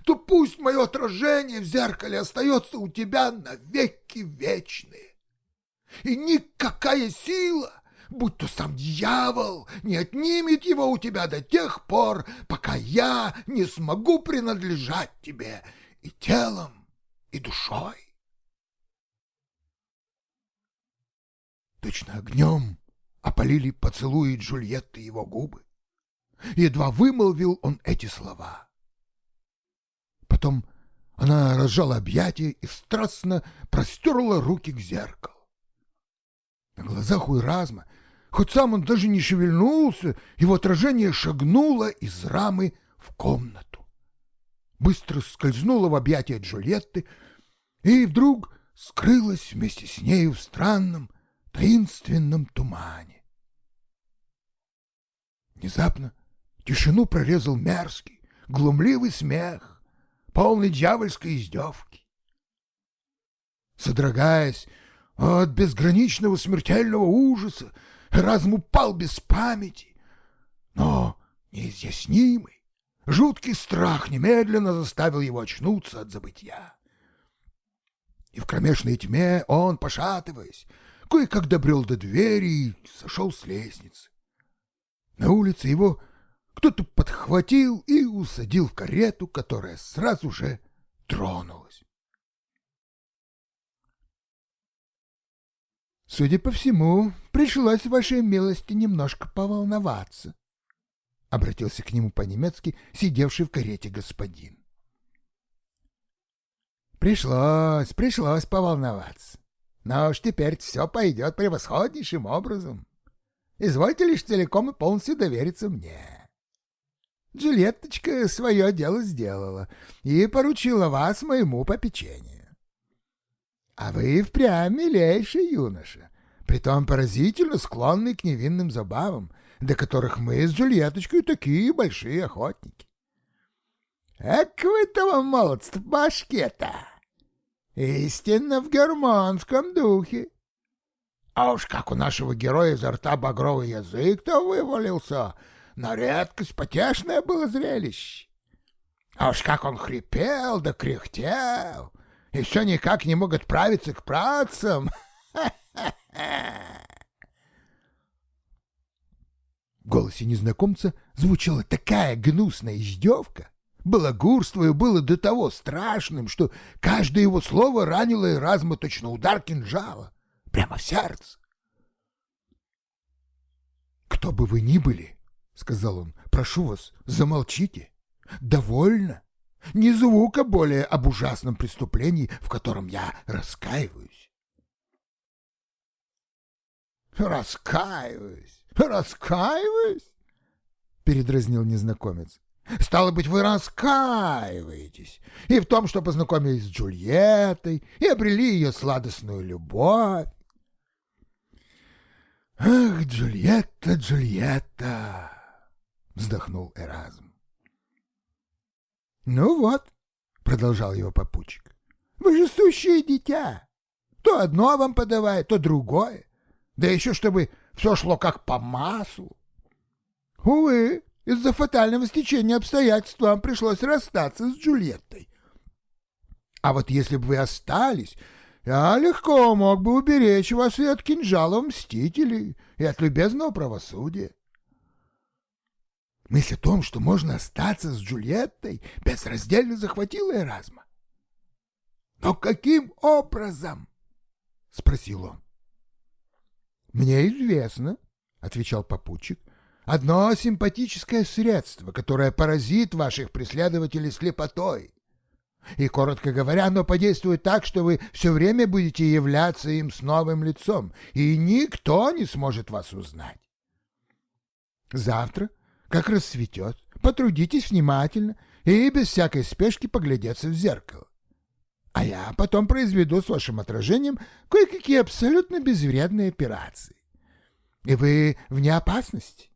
Speaker 1: то пусть мое отражение в зеркале остается у тебя навеки вечные. И никакая сила, будь то сам дьявол, не отнимет его у тебя до тех пор, пока я не смогу принадлежать тебе и телом, и душой. Точно огнем опалили поцелуи Джульетты его губы. Едва вымолвил он эти слова. Потом она разжала объятия и страстно простерла руки к зеркалу. На глазах у Иразма, хоть сам он даже не шевельнулся, его отражение шагнуло из рамы в комнату. Быстро скользнуло в объятия Джульетты и вдруг скрылась вместе с нею в странном, таинственном тумане. Внезапно тишину прорезал мерзкий, глумливый смех, полный дьявольской издевки. Содрогаясь от безграничного смертельного ужаса, разум упал без памяти, но неизъяснимый, жуткий страх немедленно заставил его очнуться от забытья. И в кромешной тьме он, пошатываясь, кое-как добрел до двери и сошел с лестницы. На улице его кто-то подхватил и усадил в карету, которая сразу же тронулась. Судя по всему, пришлось вашей милости немножко поволноваться, — обратился к нему по-немецки сидевший в карете господин. Пришлось, пришлось поволноваться. Но уж теперь все пойдет превосходнейшим образом. Извольте лишь целиком и полностью довериться мне. Джульетточка свое дело сделала и поручила вас моему попечению. А вы впрямь милейший юноша, притом поразительно склонный к невинным забавам, до которых мы с Джульетточкой такие большие охотники. Эк вы того молодца башке-то! Истинно в германском духе. А уж как у нашего героя изо рта багровый язык-то вывалился, на редкость потешное было зрелище. А уж как он хрипел да кряхтел, и все никак не мог отправиться к працам. В голосе незнакомца звучала такая гнусная издевка, Балагурство было до того страшным, что каждое его слово ранило Эразма точно удар кинжала, прямо в сердце. «Кто бы вы ни были, — сказал он, — прошу вас, замолчите. Довольно. Ни звука более об ужасном преступлении, в котором я раскаиваюсь. Раскаиваюсь, раскаиваюсь? — передразнил незнакомец. «Стало быть, вы раскаиваетесь и в том, что познакомились с Джульеттой и обрели ее сладостную любовь». «Ах, Джульетта, Джульетта!» — вздохнул Эразм. «Ну вот», — продолжал его попутчик, — «вы же сущее дитя. То одно вам подавай, то другое. Да еще чтобы все шло как по маслу. Увы, из-за фатального стечения обстоятельств вам пришлось расстаться с Джульеттой. А вот если бы вы остались, я легко мог бы уберечь вас и от кинжала мстителей, и от любезного правосудия. Мысль о том, что можно остаться с Джульеттой, безраздельно захватила Эразма. «Но каким образом?» — спросил он. «Мне известно», — отвечал попутчик, — «одно симпатическое средство, которое поразит ваших преследователей слепотой. И, коротко говоря, оно подействует так, что вы все время будете являться им с новым лицом, и никто не сможет вас узнать. Завтра, как рассветет, потрудитесь внимательно и без всякой спешки поглядеться в зеркало. А я потом произведу с вашим отражением кое-какие абсолютно безвредные операции. И вы вне опасности.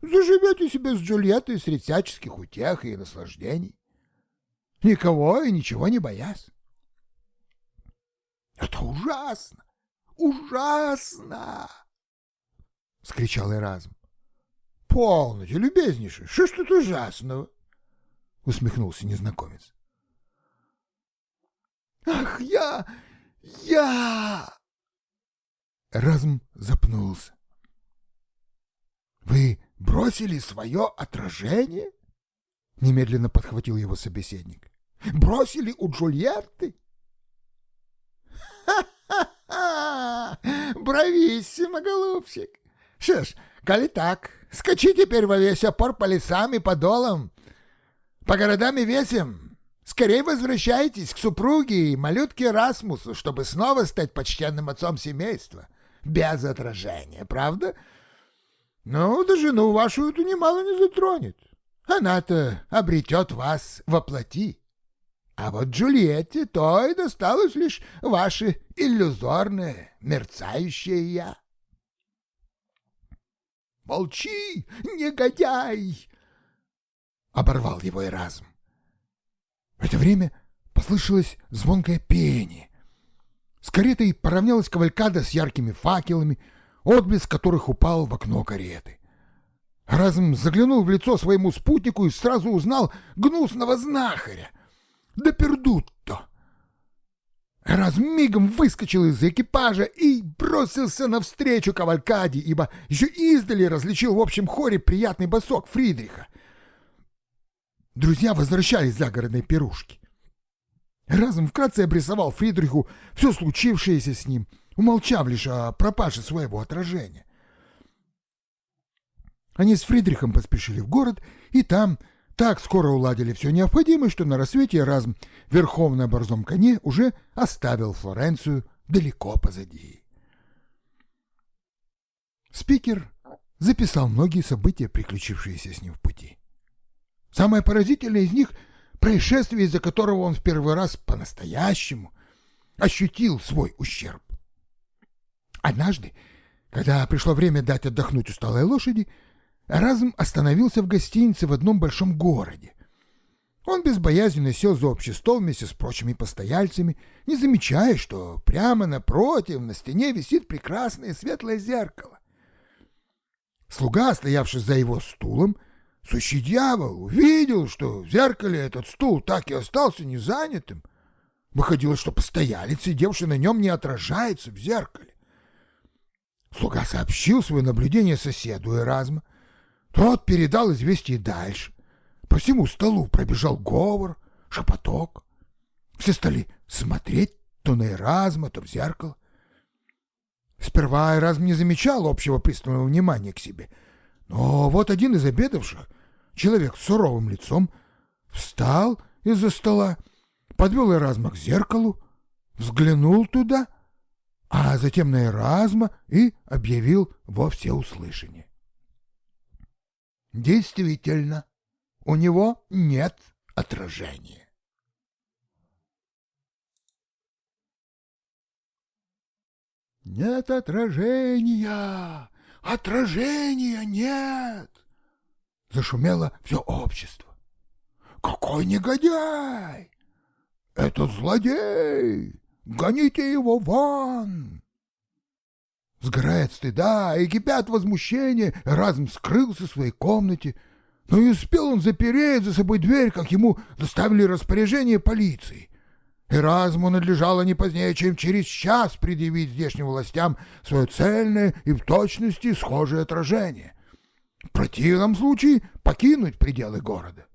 Speaker 1: Заживете себе с Джульеттой среди всяческих утех и наслаждений никого и ничего не боясь. — Это ужасно! Ужасно! — скричал Эразм. — Полноте, любезнейший, что ж тут ужасного? — усмехнулся незнакомец. — Ах, я... я... Разм запнулся. — Вы бросили свое отражение? — немедленно подхватил его собеседник. Бросили у Джульетты? Ха-ха-ха! Брависсимо, голубчик! Что ж, коли так, скачи теперь во весь опор по лесам и по долам, по городам и весям. Скорее возвращайтесь к супруге и малютке Расмусу, чтобы снова стать почтенным отцом семейства. Без отражения, правда? Ну, да жену вашу эту немало не затронет. Она-то обретет вас воплоти. А вот Джульетте то и досталось лишь ваше иллюзорное, мерцающее «я». «Молчи, негодяй!» — оборвал его Эразм. В это время послышалось звонкое пение. С каретой поравнялась кавалькада с яркими факелами, отблеск которых упал в окно кареты. Разм заглянул в лицо своему спутнику и сразу узнал гнусного знахаря — да пердутто. Раз мигом выскочил из экипажа и бросился навстречу кавалькаде, ибо еще издали различил в общем хоре приятный босок Фридриха. Друзья возвращались с загородной пирушки. Разом вкратце обрисовал Фридриху все случившееся с ним, умолчав лишь о пропаже своего отражения. Они с Фридрихом поспешили в город, и там так скоро уладили все необходимое, что на рассвете Разм верхом на борзом коне уже оставил Флоренцию далеко позади. Спикер записал многие события, приключившиеся с ним в пути. Самое поразительное из них — происшествие, из-за которого он в первый раз по-настоящему ощутил свой ущерб. Однажды, когда пришло время дать отдохнуть усталой лошади, Разм остановился в гостинице в одном большом городе. Он безбоязненно сел за общий стол вместе с прочими постояльцами, не замечая, что прямо напротив на стене висит прекрасное светлое зеркало. Слуга, стоявший за его стулом, сущий дьявол, увидел, что в зеркале этот стул так и остался незанятым. Выходило, что постоялец, сидевший на нем, не отражается в зеркале. Слуга сообщил свое наблюдение соседу Эразма, тот передал известие дальше. По всему столу пробежал говор, шепоток. Все стали смотреть то на Эразма, то в зеркало. Сперва Эразм не замечал общего пристального внимания к себе. Но вот один из обедавших, человек с суровым лицом, встал из-за стола, подвел Эразма к зеркалу, взглянул туда, а затем на Эразма и объявил во всеуслышание.
Speaker 2: Действительно, у него нет отражения. Нет отражения! Отражения нет! Зашумело все общество. Какой негодяй! Это злодей! Гоните его вон! Сгорая от стыда и кипят возмущения, разум скрылся в своей комнате, но и успел он запереть за собой дверь, как ему доставили распоряжение полиции. Эразму надлежало не позднее, чем через час предъявить здешним властям свое цельное и в точности схожее отражение. В противном случае покинуть пределы города.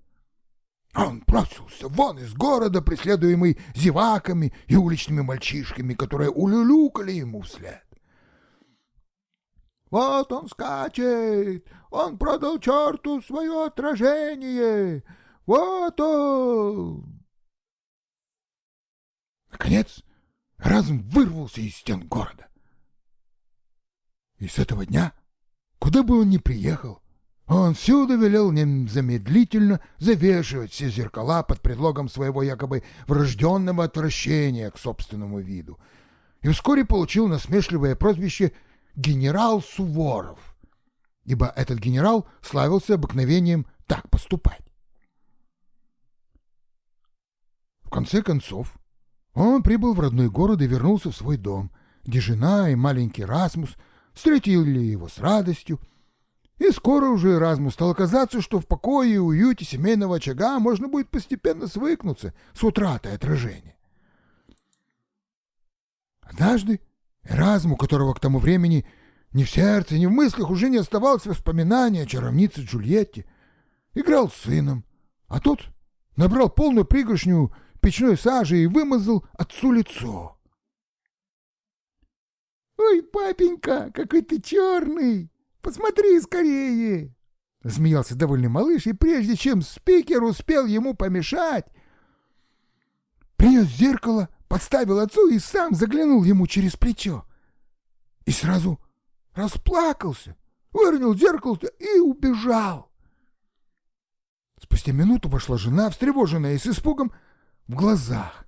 Speaker 2: Он бросился вон из города, преследуемый зеваками и уличными мальчишками, которые улюлюкали ему вслед. Вот он скачет, он продал черту свое отражение, вот он! Наконец, разум вырвался из стен города. И с этого дня, куда бы он ни приехал, он всюду велел незамедлительно завешивать все зеркала под предлогом своего якобы врожденного отвращения к собственному виду, и вскоре получил насмешливое прозвище «генерал Суворов», ибо этот генерал славился обыкновением так поступать. В конце концов, он прибыл в родной город и вернулся в свой дом, где жена и маленький Расмус встретили его с радостью, и скоро уже Расмус стал казаться, что в покое и уюте семейного очага можно будет постепенно свыкнуться с утратой отражения. Однажды Эразму, которого к тому времени ни в сердце, ни в мыслях уже не оставалось воспоминания о чаровнице Джульетте, играл с сыном, а тот набрал полную пригоршню печной сажи и вымазал отцу лицо.
Speaker 3: «Ой, папенька, какой ты черный! Посмотри скорее!» Смеялся довольный малыш, и прежде чем спикер успел ему помешать, принес зеркало, подставил отцу и сам заглянул ему через плечо. И сразу расплакался, выронил зеркало и убежал. Спустя минуту вошла жена, встревоженная и с испугом, в глазах.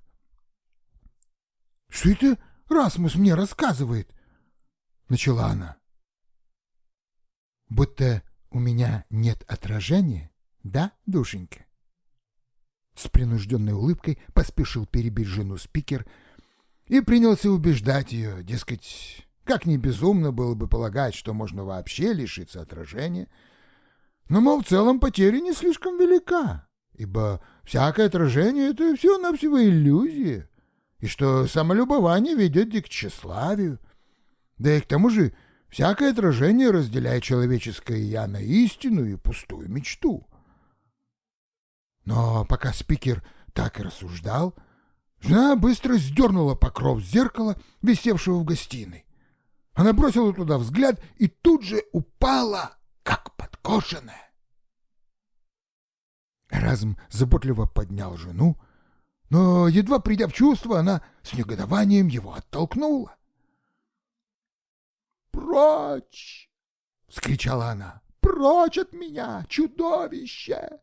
Speaker 3: «Что это Расмус мне рассказывает?» — начала она. «Будто у меня нет отражения, да, душенька?» С принужденной улыбкой поспешил перебить жену спикер и принялся убеждать ее, дескать, как не безумно было бы полагать, что можно вообще лишиться отражения, но, мол, в целом потеря не слишком велика ибо всякое отражение — это всего-навсего иллюзия, и что самолюбование ведет к тщеславию. Да и к тому же всякое отражение разделяет человеческое «я» на истину и пустую мечту. Но пока спикер так и рассуждал, жена быстро сдернула покров зеркала, висевшего в гостиной. Она бросила туда взгляд и тут же упала, как подкошенная. Разм заботливо поднял жену, но, едва придя в чувство, она с негодованием его оттолкнула. «Прочь!» — вскричала она. «Прочь от меня, чудовище!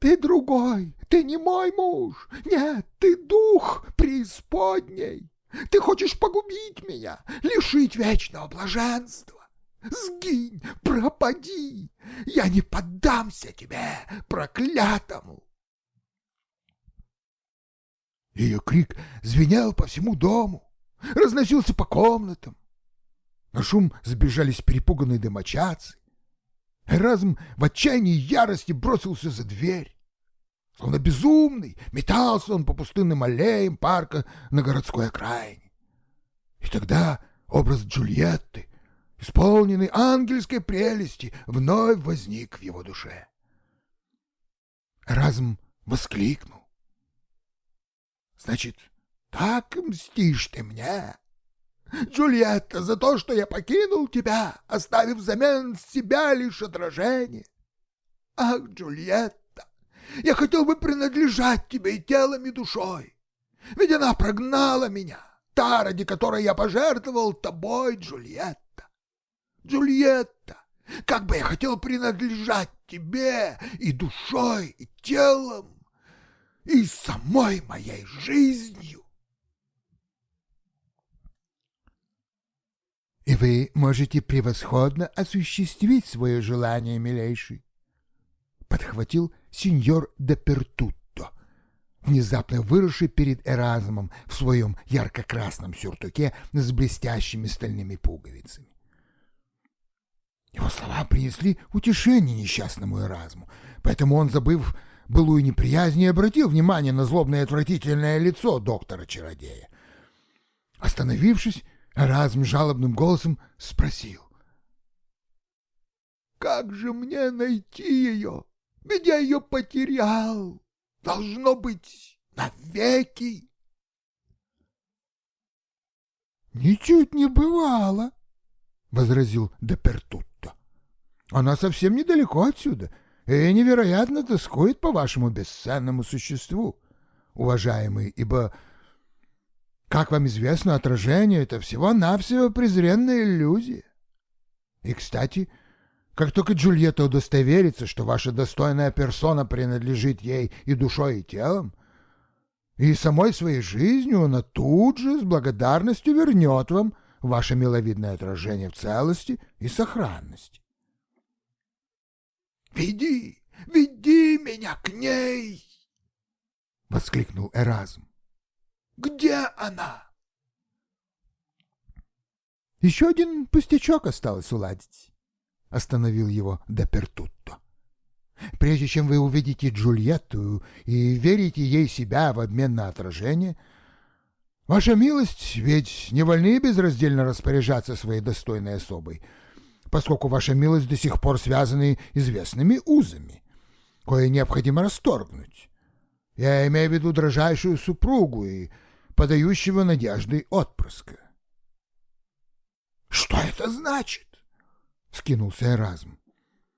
Speaker 3: Ты другой, ты не мой муж! Нет, ты дух преисподней! Ты хочешь погубить меня, лишить вечного блаженства! Сгинь, пропади! Я не поддамся тебе, проклятому!» Ее крик звенел по всему дому, разносился по комнатам. На шум сбежались перепуганные домочадцы. Эразм в отчаянии ярости бросился за дверь. Словно безумный, метался он по пустынным аллеям парка на городской окраине. И тогда образ Джульетты исполненный ангельской прелести, вновь возник в его душе. Разум воскликнул. «Значит, так мстишь ты мне, Джульетта, за то, что я покинул тебя, оставив взамен себя лишь отражение? Ах, Джульетта, я хотел бы принадлежать тебе и телом, и душой, ведь она прогнала меня, та, ради которой я пожертвовал тобой, Джульетта. Джульетта, как бы я хотел принадлежать
Speaker 2: тебе и душой, и телом, и самой моей жизнью.
Speaker 1: И вы можете превосходно осуществить свое желание, милейший, — подхватил сеньор де Пертутто, внезапно выросший перед Эразмом в своем ярко-красном сюртуке с блестящими стальными пуговицами. Его слова принесли утешение несчастному Эразму, поэтому он, забыв былую неприязнь, не обратил внимания на злобное и отвратительное лицо доктора-чародея. Остановившись, Эразм жалобным голосом спросил.
Speaker 2: «Как же мне найти ее? Ведь я ее потерял. Должно быть, навеки!»
Speaker 1: «Ничуть не бывало», — возразил Депертут. Она совсем недалеко отсюда и невероятно тоскует по вашему бесценному существу, уважаемый, ибо, как вам известно, отражение — это всего-навсего презренная иллюзия. И, кстати, как только Джульетта удостоверится, что ваша достойная персона принадлежит ей и душой, и телом, и самой своей жизнью она тут же с благодарностью вернет вам ваше миловидное отражение в целости и сохранности.
Speaker 2: «Веди, веди меня к ней!» — воскликнул Эразм. «Где она?»
Speaker 1: «Еще один пустячок осталось уладить», — остановил его Депертутто. «Прежде чем вы увидите Джульетту и верите ей себя в обмен на отражение, ваша милость ведь не вольны безраздельно распоряжаться своей достойной особой» поскольку ваша милость до сих пор связаны известными узами, кое необходимо расторгнуть. Я имею в виду дрожайшую супругу и подающего надежды отпрыска.
Speaker 2: — Что это значит? — скинулся Эразм.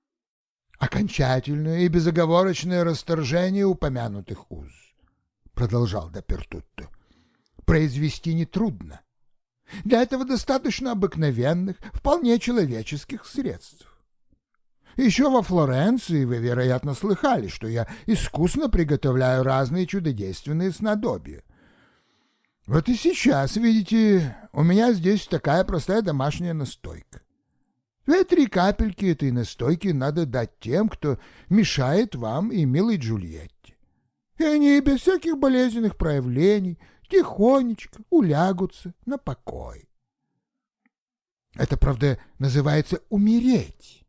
Speaker 1: — Окончательное и безоговорочное расторжение упомянутых уз, — продолжал Дапертутто. — Произвести нетрудно. — для этого достаточно обыкновенных, вполне человеческих средств. Еще во Флоренции вы, вероятно, слыхали, что я искусно приготовляю разные чудодейственные снадобья. Вот и сейчас, видите, у меня здесь такая простая домашняя настойка. Две-три капельки этой настойки надо дать тем, кто мешает вам и милой Джульетте. И они без всяких болезненных проявлений тихонечко улягутся на покой. Это, правда, называется умереть.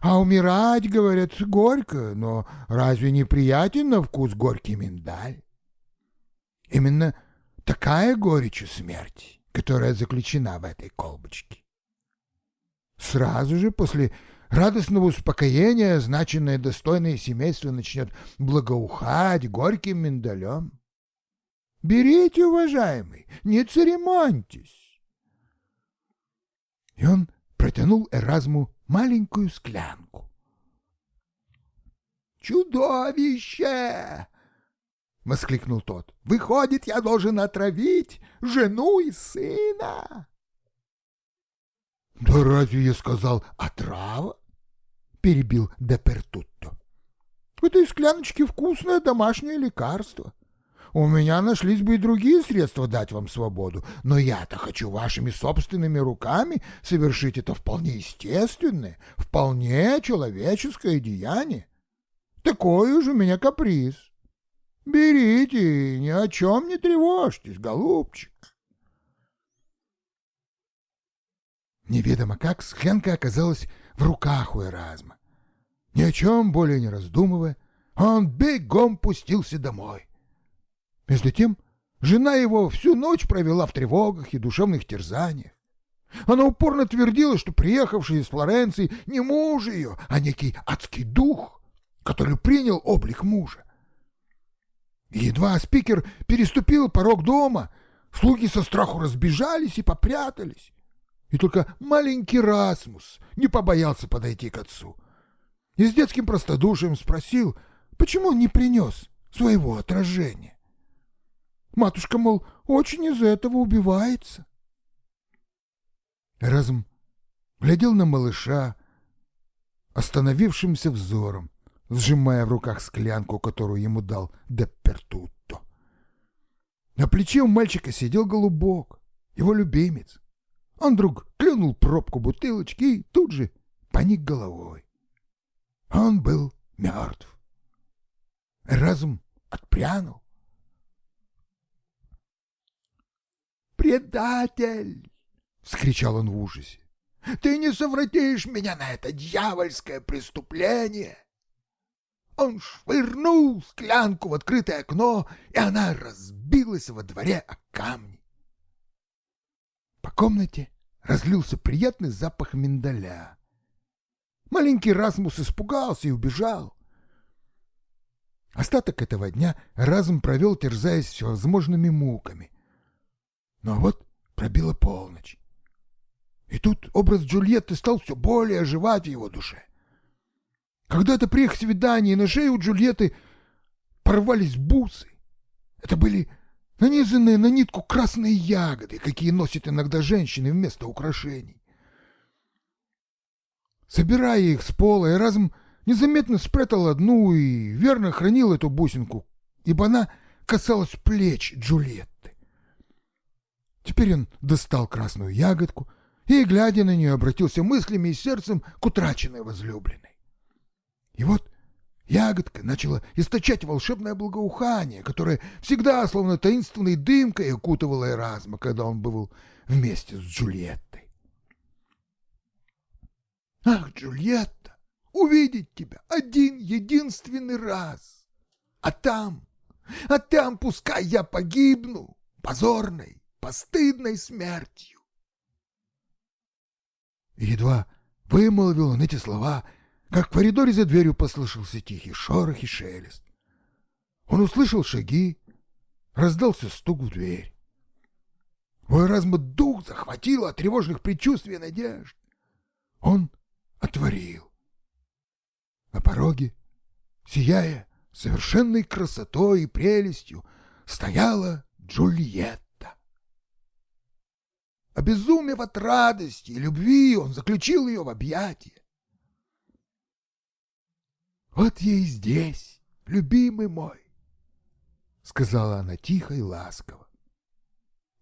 Speaker 1: А умирать, говорят, горько, но разве не приятен на вкус горький миндаль? Именно такая горечь у смерти, которая заключена в этой колбочке. Сразу же после радостного успокоения значенное достойное семейство начнет благоухать горьким миндалем. Берите, уважаемый, не церемоньтесь. И он протянул Эразму маленькую склянку.
Speaker 2: «Чудовище!» — воскликнул тот. «Выходит, я должен отравить жену и сына!»
Speaker 1: «Да разве я сказал отрава?» — перебил Депертутто. «В этой скляночке вкусное домашнее лекарство. У меня нашлись бы и другие средства дать вам свободу, но я-то хочу вашими собственными руками совершить это вполне естественное, вполне человеческое деяние. Такой уж у меня каприз. Берите, ни о чем не тревожьтесь, голубчик. Неведомо как схенка оказалась в руках у Эразма. Ни о чем более не раздумывая, он бегом пустился домой. Между тем, жена его всю ночь провела в тревогах и душевных терзаниях. Она упорно твердила, что приехавший из Флоренции не муж ее, а некий адский дух, который принял облик мужа. Едва спикер переступил порог дома, слуги со страху разбежались и попрятались. И только маленький Расмус не побоялся подойти к отцу. И с детским простодушием спросил, почему он не принес своего отражения. Матушка, мол, очень из за этого убивается. Разум глядел на малыша, остановившимся взором, сжимая в руках склянку, которую ему дал Деппертутто. На плече у мальчика сидел голубок, его любимец. Он вдруг клюнул пробку бутылочки и тут же поник головой. Он был мертв. Разум отпрянул.
Speaker 2: «Предатель!» — вскричал он в ужасе. «Ты не совратишь меня на это дьявольское преступление!» Он швырнул склянку в открытое окно, и она разбилась во дворе о камни.
Speaker 1: По комнате разлился приятный запах миндаля. Маленький Расмус испугался и убежал. Остаток этого дня разум провел, терзаясь всевозможными муками. Но вот пробила полночь. И тут образ Джульетты стал все более оживать в его душе. Когда-то при их свидании на шее у Джульетты порвались бусы. Это были нанизанные на нитку красные ягоды, какие носят иногда женщины вместо украшений. Собирая их с пола, Эразм незаметно спрятал одну и верно хранил эту бусинку, ибо она касалась плеч Джульетты. Теперь он достал красную ягодку и, глядя на нее, обратился мыслями и сердцем к утраченной возлюбленной. И вот ягодка начала источать волшебное благоухание, которое всегда, словно таинственной дымкой, окутывало Эразма, когда он был вместе с Джульеттой. «Ах, Джульетта, увидеть тебя один единственный раз! А там, а там пускай я погибну позорной, постыдной смертью!» Едва вымолвил он эти слова — как в коридоре за дверью послышался тихий шорох и шелест. Он услышал шаги, раздался стук в дверь. У Эразма дух захватил от тревожных предчувствий и надежд. Он отворил. На пороге, сияя совершенной красотой и прелестью, стояла Джульетта. Обезумев от радости и любви, он заключил ее в объятия. «Вот я и здесь, любимый мой», — сказала она тихо и ласково.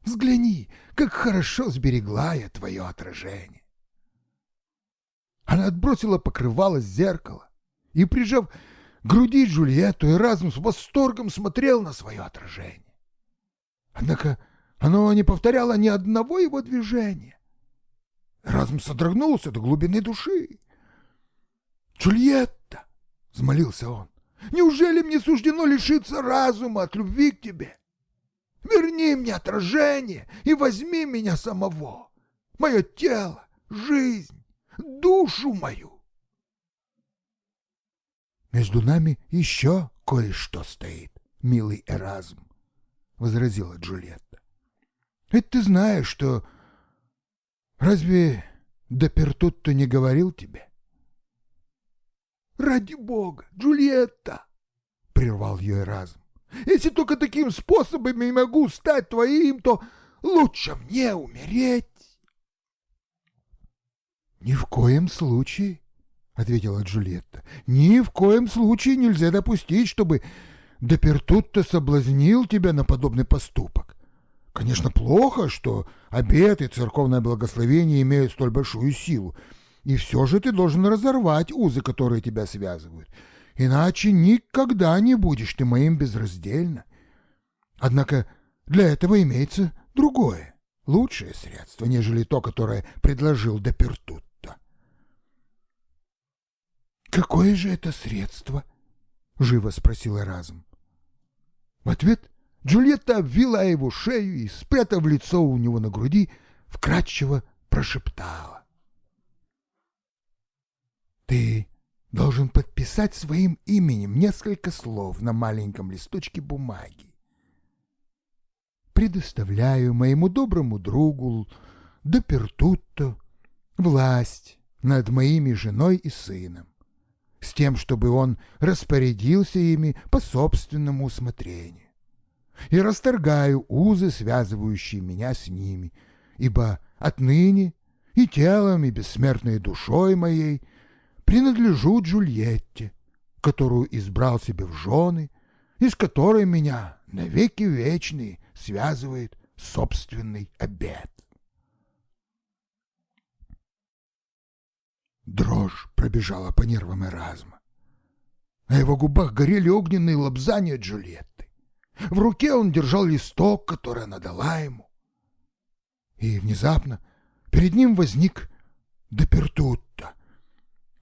Speaker 1: «Взгляни, как хорошо сберегла я твое отражение». Она отбросила покрывало с зеркала и, прижав груди Джульетту, и разум с восторгом смотрел на свое отражение. Однако оно не повторяло ни одного его движения. Разум содрогнулся до глубины души. «Джульетта!» — взмолился он. «Неужели мне суждено лишиться разума от любви к тебе? Верни мне отражение и возьми меня самого, мое тело, жизнь, душу мою». «Между нами еще кое-что стоит, милый Эразм», — возразила Джульетта. «Ведь ты знаешь, что... Разве Депертутто не говорил тебе?» «Ради бога, Джульетта!» — прервал ее разум. «Если только таким способом я могу стать твоим, то лучше мне умереть!» «Ни в коем случае!» — ответила Джульетта. «Ни в коем случае нельзя допустить, чтобы Депертутто соблазнил тебя на подобный поступок. Конечно, плохо, что обет и церковное благословение имеют столь большую силу, и все же ты должен разорвать узы, которые тебя связывают. Иначе никогда не будешь ты моим безраздельно. Однако для этого имеется другое, лучшее средство, нежели то, которое предложил Депертутто. «Какое же это средство?» — живо спросила разум. В ответ Джульетта обвила его шею и, спрятав лицо у него на груди, вкрадчиво прошептала. Ты должен подписать своим именем несколько слов на маленьком листочке бумаги. Предоставляю моему доброму другу Допертутто власть над моими женой и сыном, с тем, чтобы он распорядился ими по собственному усмотрению. И расторгаю узы, связывающие меня с ними, ибо отныне и телом, и бессмертной душой моей —
Speaker 2: принадлежу Джульетте, которую избрал себе в жены, и с которой меня навеки вечные связывает собственный обет. Дрожь пробежала по нервам Эразма. На его губах горели огненные лобзания Джульетты. В руке он держал листок, который она дала ему. И внезапно перед ним возник Депертутто.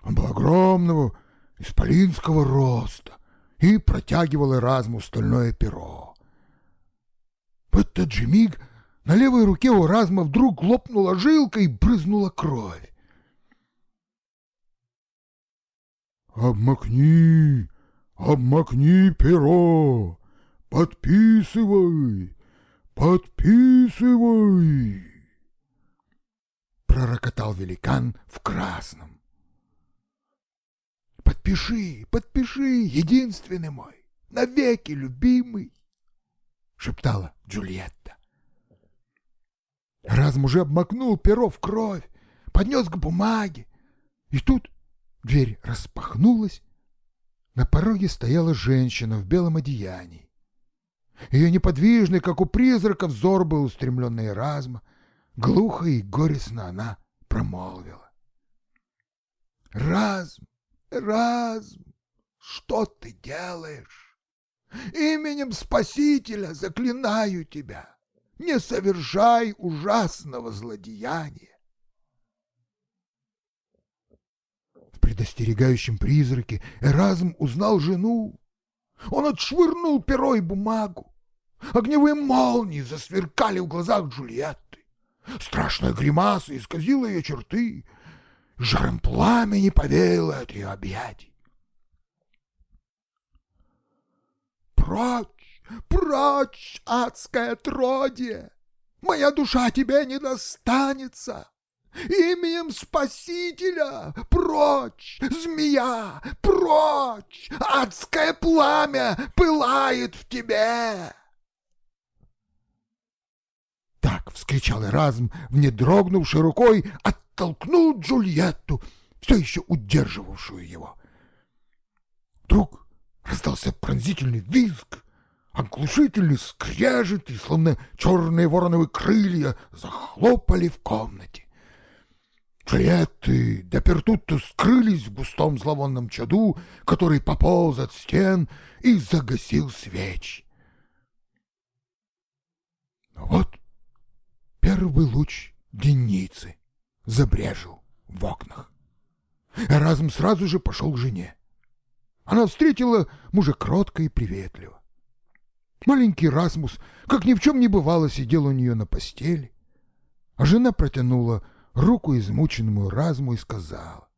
Speaker 2: Он был огромного, исполинского роста и протягивал Эразму стальное перо. В этот же миг на левой руке у Эразма вдруг лопнула жилка и брызнула кровь. «Обмакни, обмакни перо, подписывай, подписывай!» Пророкотал великан в красном. «Подпиши, подпиши, единственный мой, навеки любимый!» шептала Джульетта. Разм уже обмакнул перо в кровь, поднес к бумаге, и тут Дверь распахнулась. На пороге стояла женщина в белом одеянии. Ее неподвижный, как у призрака, взор был устремлен на Эразма. Глухо и горестно она промолвила. «Разм, разм, что ты делаешь? Именем Спасителя заклинаю тебя, не совершай ужасного злодеяния. предостерегающем призраке Эразм узнал жену. Он отшвырнул перо и бумагу. Огневые молнии засверкали в глазах Джульетты. Страшная гримаса исказила ее черты. Жаром пламени повеяло от ее объятий. «Прочь, прочь, адское отродье! Моя душа тебе не достанется!» Именем Спасителя! Прочь! Змея! Прочь! Адское пламя пылает в тебе!» Так вскричал Эразм, вне дрогнувшей рукой, оттолкнул Джульетту, все еще удерживавшую его. Вдруг раздался пронзительный визг, оглушительный скрежет, и словно черные вороновые крылья захлопали в комнате. Джульетты да Пертутто скрылись в густом зловонном чаду, который пополз от стен и загасил свеч. вот первый луч денницы забрежил в окнах. Эразм сразу же пошел к жене. Она встретила мужа кротко и приветливо. Маленький Расмус, как ни в чем не бывало, сидел у нее на постели, а жена протянула руку измученному разуму и сказал.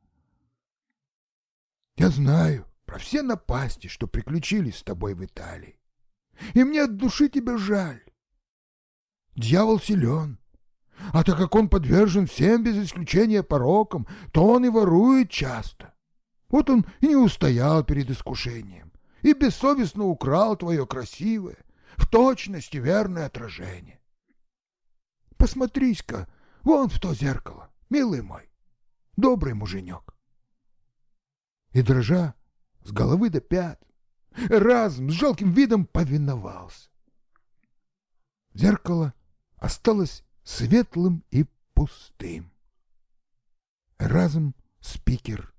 Speaker 2: «Я знаю про все напасти, что приключились с тобой в Италии, и мне от души тебя жаль. Дьявол силен, а так как он подвержен всем без исключения порокам, то он и ворует часто. Вот он и не устоял перед искушением и бессовестно украл твое красивое, в точности верное отражение. Посмотрись-ка Вон в то зеркало, милый мой, добрый муженек. И дрожа с головы до пят, разум с жалким видом повиновался. Зеркало осталось светлым и пустым. Разум спикер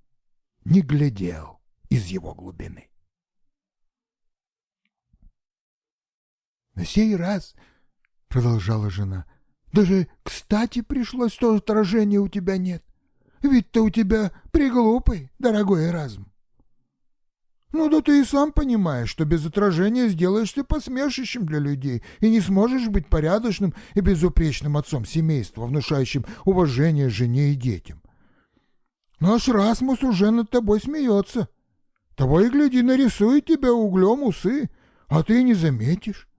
Speaker 2: не глядел из его глубины. На сей раз, — продолжала жена, даже кстати пришлось, что отражения у тебя нет. Ведь-то у тебя приглупый, дорогой разум. Ну да ты и сам понимаешь, что без отражения сделаешься посмешищем для людей и не сможешь быть порядочным и безупречным отцом семейства, внушающим уважение жене и детям. Наш Расмус уже над тобой смеется. Того и гляди, нарисует тебя углем усы, а ты не заметишь.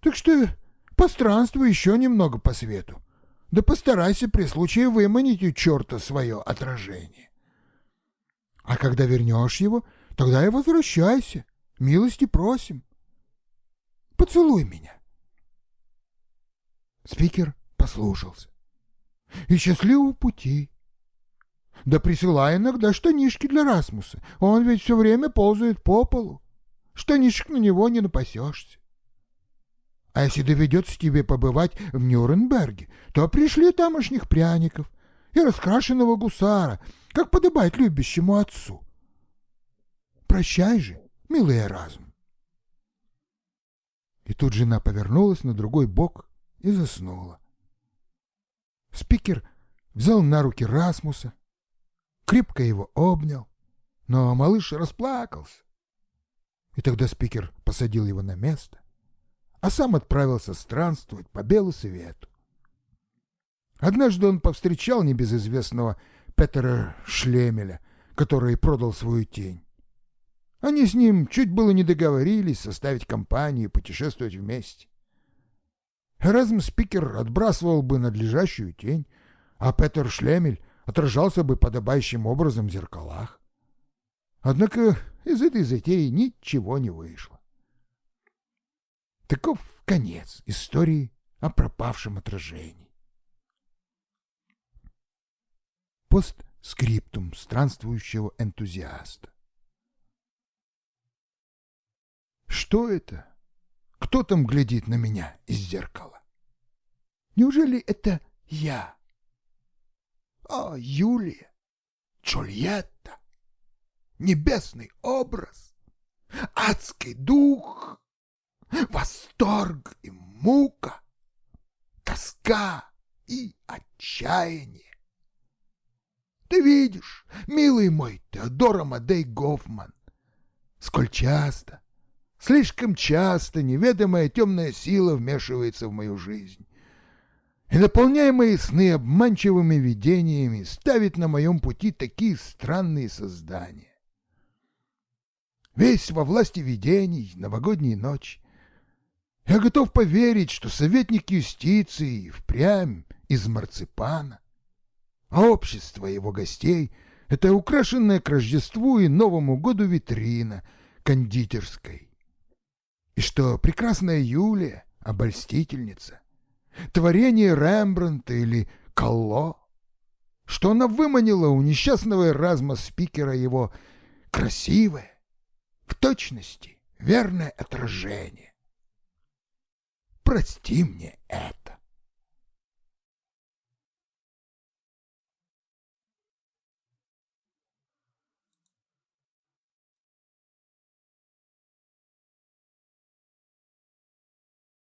Speaker 2: Так что Постранствуй еще немного по свету. Да постарайся при случае выманить у черта свое отражение. А когда вернешь его, тогда и возвращайся. Милости просим. Поцелуй меня. Спикер послушался. И счастливого пути.
Speaker 1: Да присылай иногда штанишки для Расмуса. Он ведь все время ползает по полу. Штанишек на него не напасешься. А если доведется тебе побывать в Нюрнберге, то пришли тамошних пряников и раскрашенного гусара, как подобает любящему отцу. Прощай же, милый разум. И тут жена повернулась на другой бок и заснула. Спикер взял на руки Расмуса, крепко его обнял, но малыш расплакался. И тогда спикер посадил его на место, а сам отправился странствовать по белу свету. Однажды он повстречал небезызвестного Петера Шлемеля, который продал свою тень. Они с ним чуть было не договорились составить компанию и путешествовать вместе. Эразм Спикер отбрасывал бы надлежащую тень, а Петер Шлемель отражался бы подобающим образом в зеркалах. Однако из этой затеи ничего не вышло. Таков конец истории о пропавшем отражении. Постскриптум странствующего энтузиаста. Что это? Кто там глядит на меня из зеркала? Неужели это я? О, Юлия, Джульетта, небесный образ, адский дух, восторг и мука, тоска и отчаяние. Ты видишь, милый мой Теодор Амадей Гофман, сколь часто, слишком часто неведомая темная сила вмешивается в мою жизнь и, наполняя мои сны обманчивыми видениями, ставит на моем пути такие странные создания. Весь во власти видений, новогодней ночи. Я готов поверить, что советник юстиции впрямь из марципана, а общество его гостей — это украшенная к Рождеству и Новому году витрина кондитерской. И что прекрасная Юлия — обольстительница — творение Рембрандта или Калло, что она выманила у несчастного Эразма Спикера его красивое, в точности верное отражение. Прости мне это.